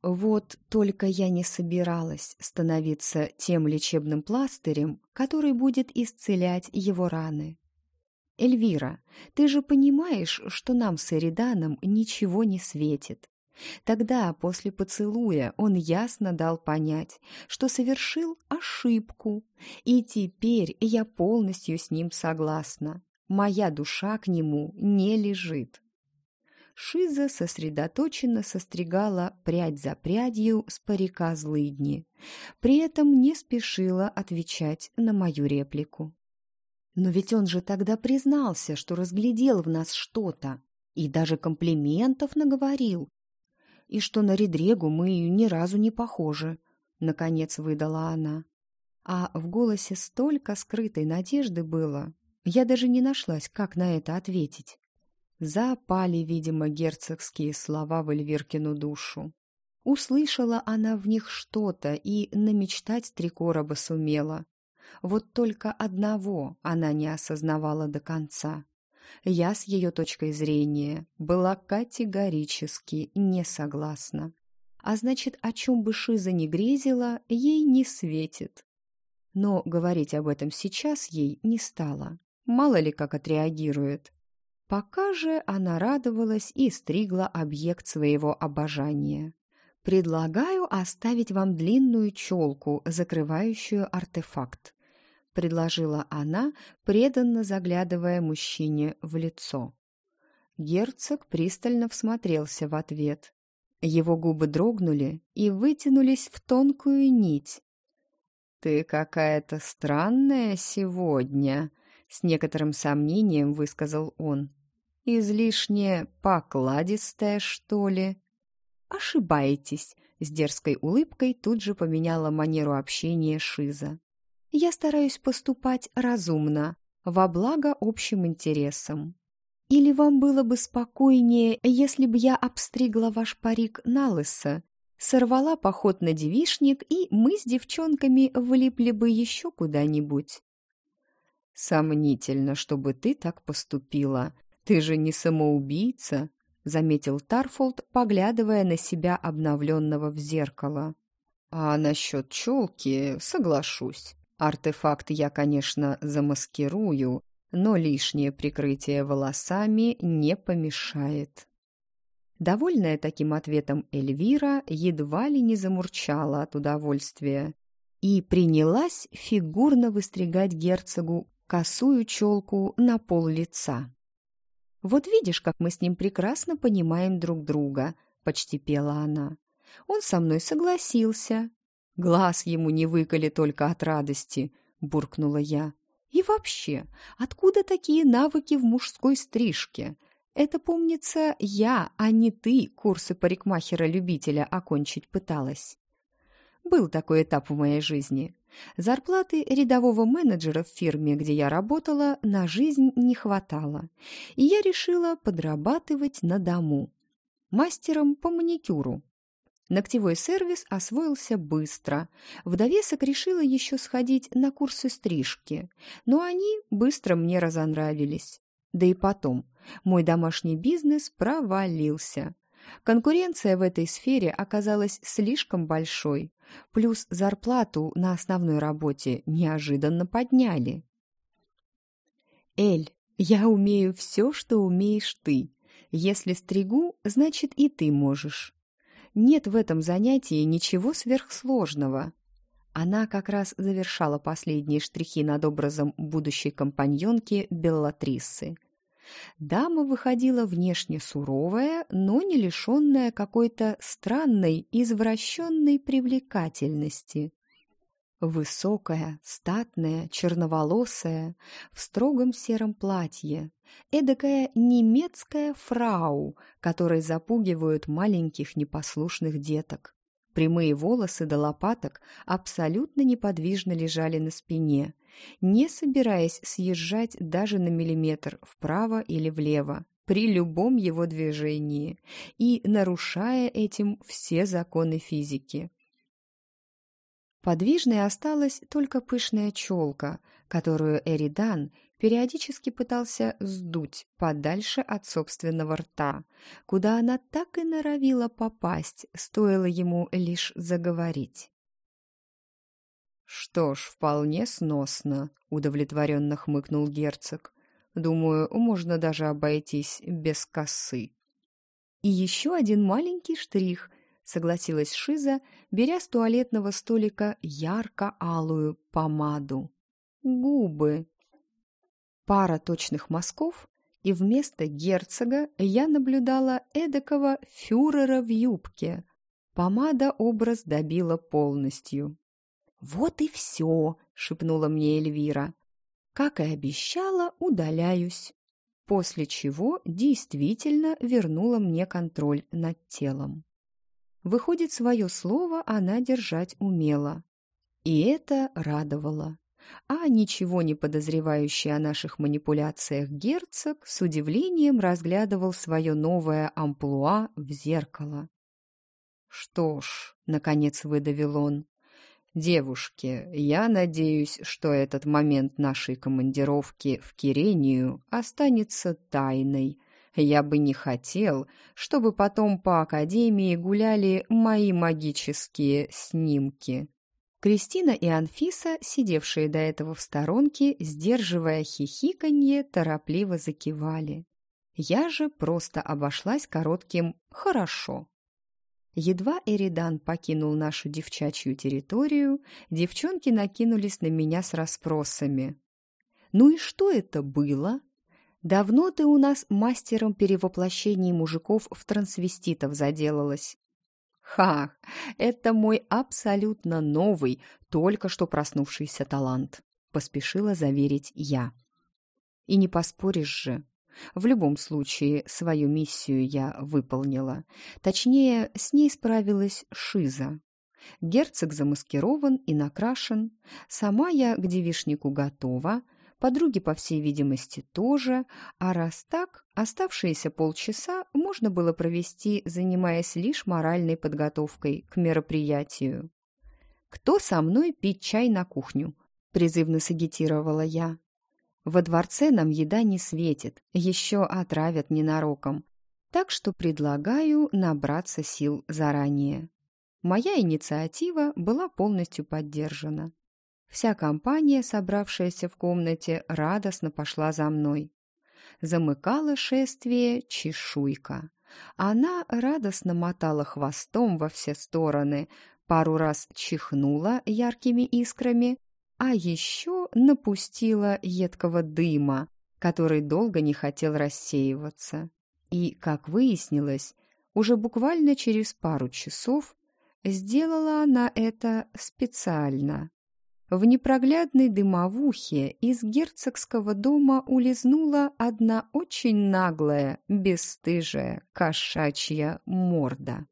Вот только я не собиралась становиться тем лечебным пластырем, который будет исцелять его раны. «Эльвира, ты же понимаешь, что нам с Эриданом ничего не светит. Тогда, после поцелуя, он ясно дал понять, что совершил ошибку, и теперь я полностью с ним согласна. Моя душа к нему не лежит. Шиза сосредоточенно состригала прядь за прядью с парика злыдни, при этом не спешила отвечать на мою реплику. Но ведь он же тогда признался, что разглядел в нас что-то, и даже комплиментов наговорил, и что на Редрегу мы ни разу не похожи, — наконец выдала она. А в голосе столько скрытой надежды было, я даже не нашлась, как на это ответить. Запали, видимо, герцогские слова в Эльвиркину душу. Услышала она в них что-то и намечтать три короба сумела. Вот только одного она не осознавала до конца. Я с ее точкой зрения была категорически не согласна. А значит, о чем бы Шиза не грезила, ей не светит. Но говорить об этом сейчас ей не стало. Мало ли как отреагирует. Пока же она радовалась и стригла объект своего обожания. «Предлагаю оставить вам длинную челку, закрывающую артефакт», — предложила она, преданно заглядывая мужчине в лицо. Герцог пристально всмотрелся в ответ. Его губы дрогнули и вытянулись в тонкую нить. «Ты какая-то странная сегодня», с некоторым сомнением высказал он. «Излишне покладистая, что ли?» «Ошибаетесь», — с дерзкой улыбкой тут же поменяла манеру общения Шиза. «Я стараюсь поступать разумно, во благо общим интересам. Или вам было бы спокойнее, если бы я обстригла ваш парик на лысо, сорвала поход на девишник, и мы с девчонками влипли бы еще куда-нибудь?» «Сомнительно, чтобы ты так поступила. Ты же не самоубийца», — заметил Тарфолд, поглядывая на себя обновленного в зеркало. «А насчет челки соглашусь. Артефакт я, конечно, замаскирую, но лишнее прикрытие волосами не помешает». Довольная таким ответом Эльвира едва ли не замурчала от удовольствия и принялась фигурно выстригать герцогу косую челку на пол лица. «Вот видишь, как мы с ним прекрасно понимаем друг друга», — почти пела она. «Он со мной согласился. Глаз ему не выколи только от радости, буркнула я. И вообще, откуда такие навыки в мужской стрижке? Это, помнится, я, а не ты курсы парикмахера-любителя окончить пыталась. Был такой этап в моей жизни. Зарплаты рядового менеджера в фирме, где я работала, на жизнь не хватало, и я решила подрабатывать на дому. Мастером по маникюру. Ногтевой сервис освоился быстро. В решила еще сходить на курсы стрижки, но они быстро мне разонравились. Да и потом, мой домашний бизнес провалился. Конкуренция в этой сфере оказалась слишком большой, плюс зарплату на основной работе неожиданно подняли. «Эль, я умею все, что умеешь ты. Если стригу, значит и ты можешь. Нет в этом занятии ничего сверхсложного». Она как раз завершала последние штрихи над образом будущей компаньонки Беллатриссы. Дама выходила внешне суровая, но не лишенная какой-то странной, извращенной привлекательности. Высокая, статная, черноволосая, в строгом сером платье, эдакая немецкая фрау, которой запугивают маленьких непослушных деток. Прямые волосы до лопаток абсолютно неподвижно лежали на спине, не собираясь съезжать даже на миллиметр вправо или влево при любом его движении и нарушая этим все законы физики. Подвижной осталась только пышная челка, которую Эридан периодически пытался сдуть подальше от собственного рта, куда она так и норовила попасть, стоило ему лишь заговорить. «Что ж, вполне сносно», — удовлетворенно хмыкнул герцог. «Думаю, можно даже обойтись без косы». «И еще один маленький штрих», — согласилась Шиза, беря с туалетного столика ярко-алую помаду. «Губы», Пара точных мазков, и вместо герцога я наблюдала эдакого фюрера в юбке. Помада образ добила полностью. «Вот и все!» — шепнула мне Эльвира. «Как и обещала, удаляюсь». После чего действительно вернула мне контроль над телом. Выходит, свое слово она держать умела. И это радовало а ничего не подозревающий о наших манипуляциях герцог с удивлением разглядывал свое новое амплуа в зеркало. «Что ж», — наконец выдавил он, — «девушки, я надеюсь, что этот момент нашей командировки в Кирению останется тайной. Я бы не хотел, чтобы потом по Академии гуляли мои магические снимки». Кристина и Анфиса, сидевшие до этого в сторонке, сдерживая хихиканье, торопливо закивали. Я же просто обошлась коротким «хорошо». Едва Эридан покинул нашу девчачью территорию, девчонки накинулись на меня с расспросами. «Ну и что это было?» «Давно ты у нас мастером перевоплощений мужиков в трансвеститов заделалась?» Ха, это мой абсолютно новый, только что проснувшийся талант, поспешила заверить я. И не поспоришь же. В любом случае, свою миссию я выполнила. Точнее, с ней справилась Шиза. Герцог замаскирован и накрашен. Сама я к девишнику готова, подруги, по всей видимости, тоже, а раз так, оставшиеся полчаса можно было провести, занимаясь лишь моральной подготовкой к мероприятию. «Кто со мной пить чай на кухню?» – призывно сагитировала я. «Во дворце нам еда не светит, еще отравят ненароком, так что предлагаю набраться сил заранее». Моя инициатива была полностью поддержана. Вся компания, собравшаяся в комнате, радостно пошла за мной. Замыкала шествие чешуйка. Она радостно мотала хвостом во все стороны, пару раз чихнула яркими искрами, а еще напустила едкого дыма, который долго не хотел рассеиваться. И, как выяснилось, уже буквально через пару часов Сделала она это специально. В непроглядной дымовухе из герцогского дома улизнула одна очень наглая, бесстыжая, кошачья морда.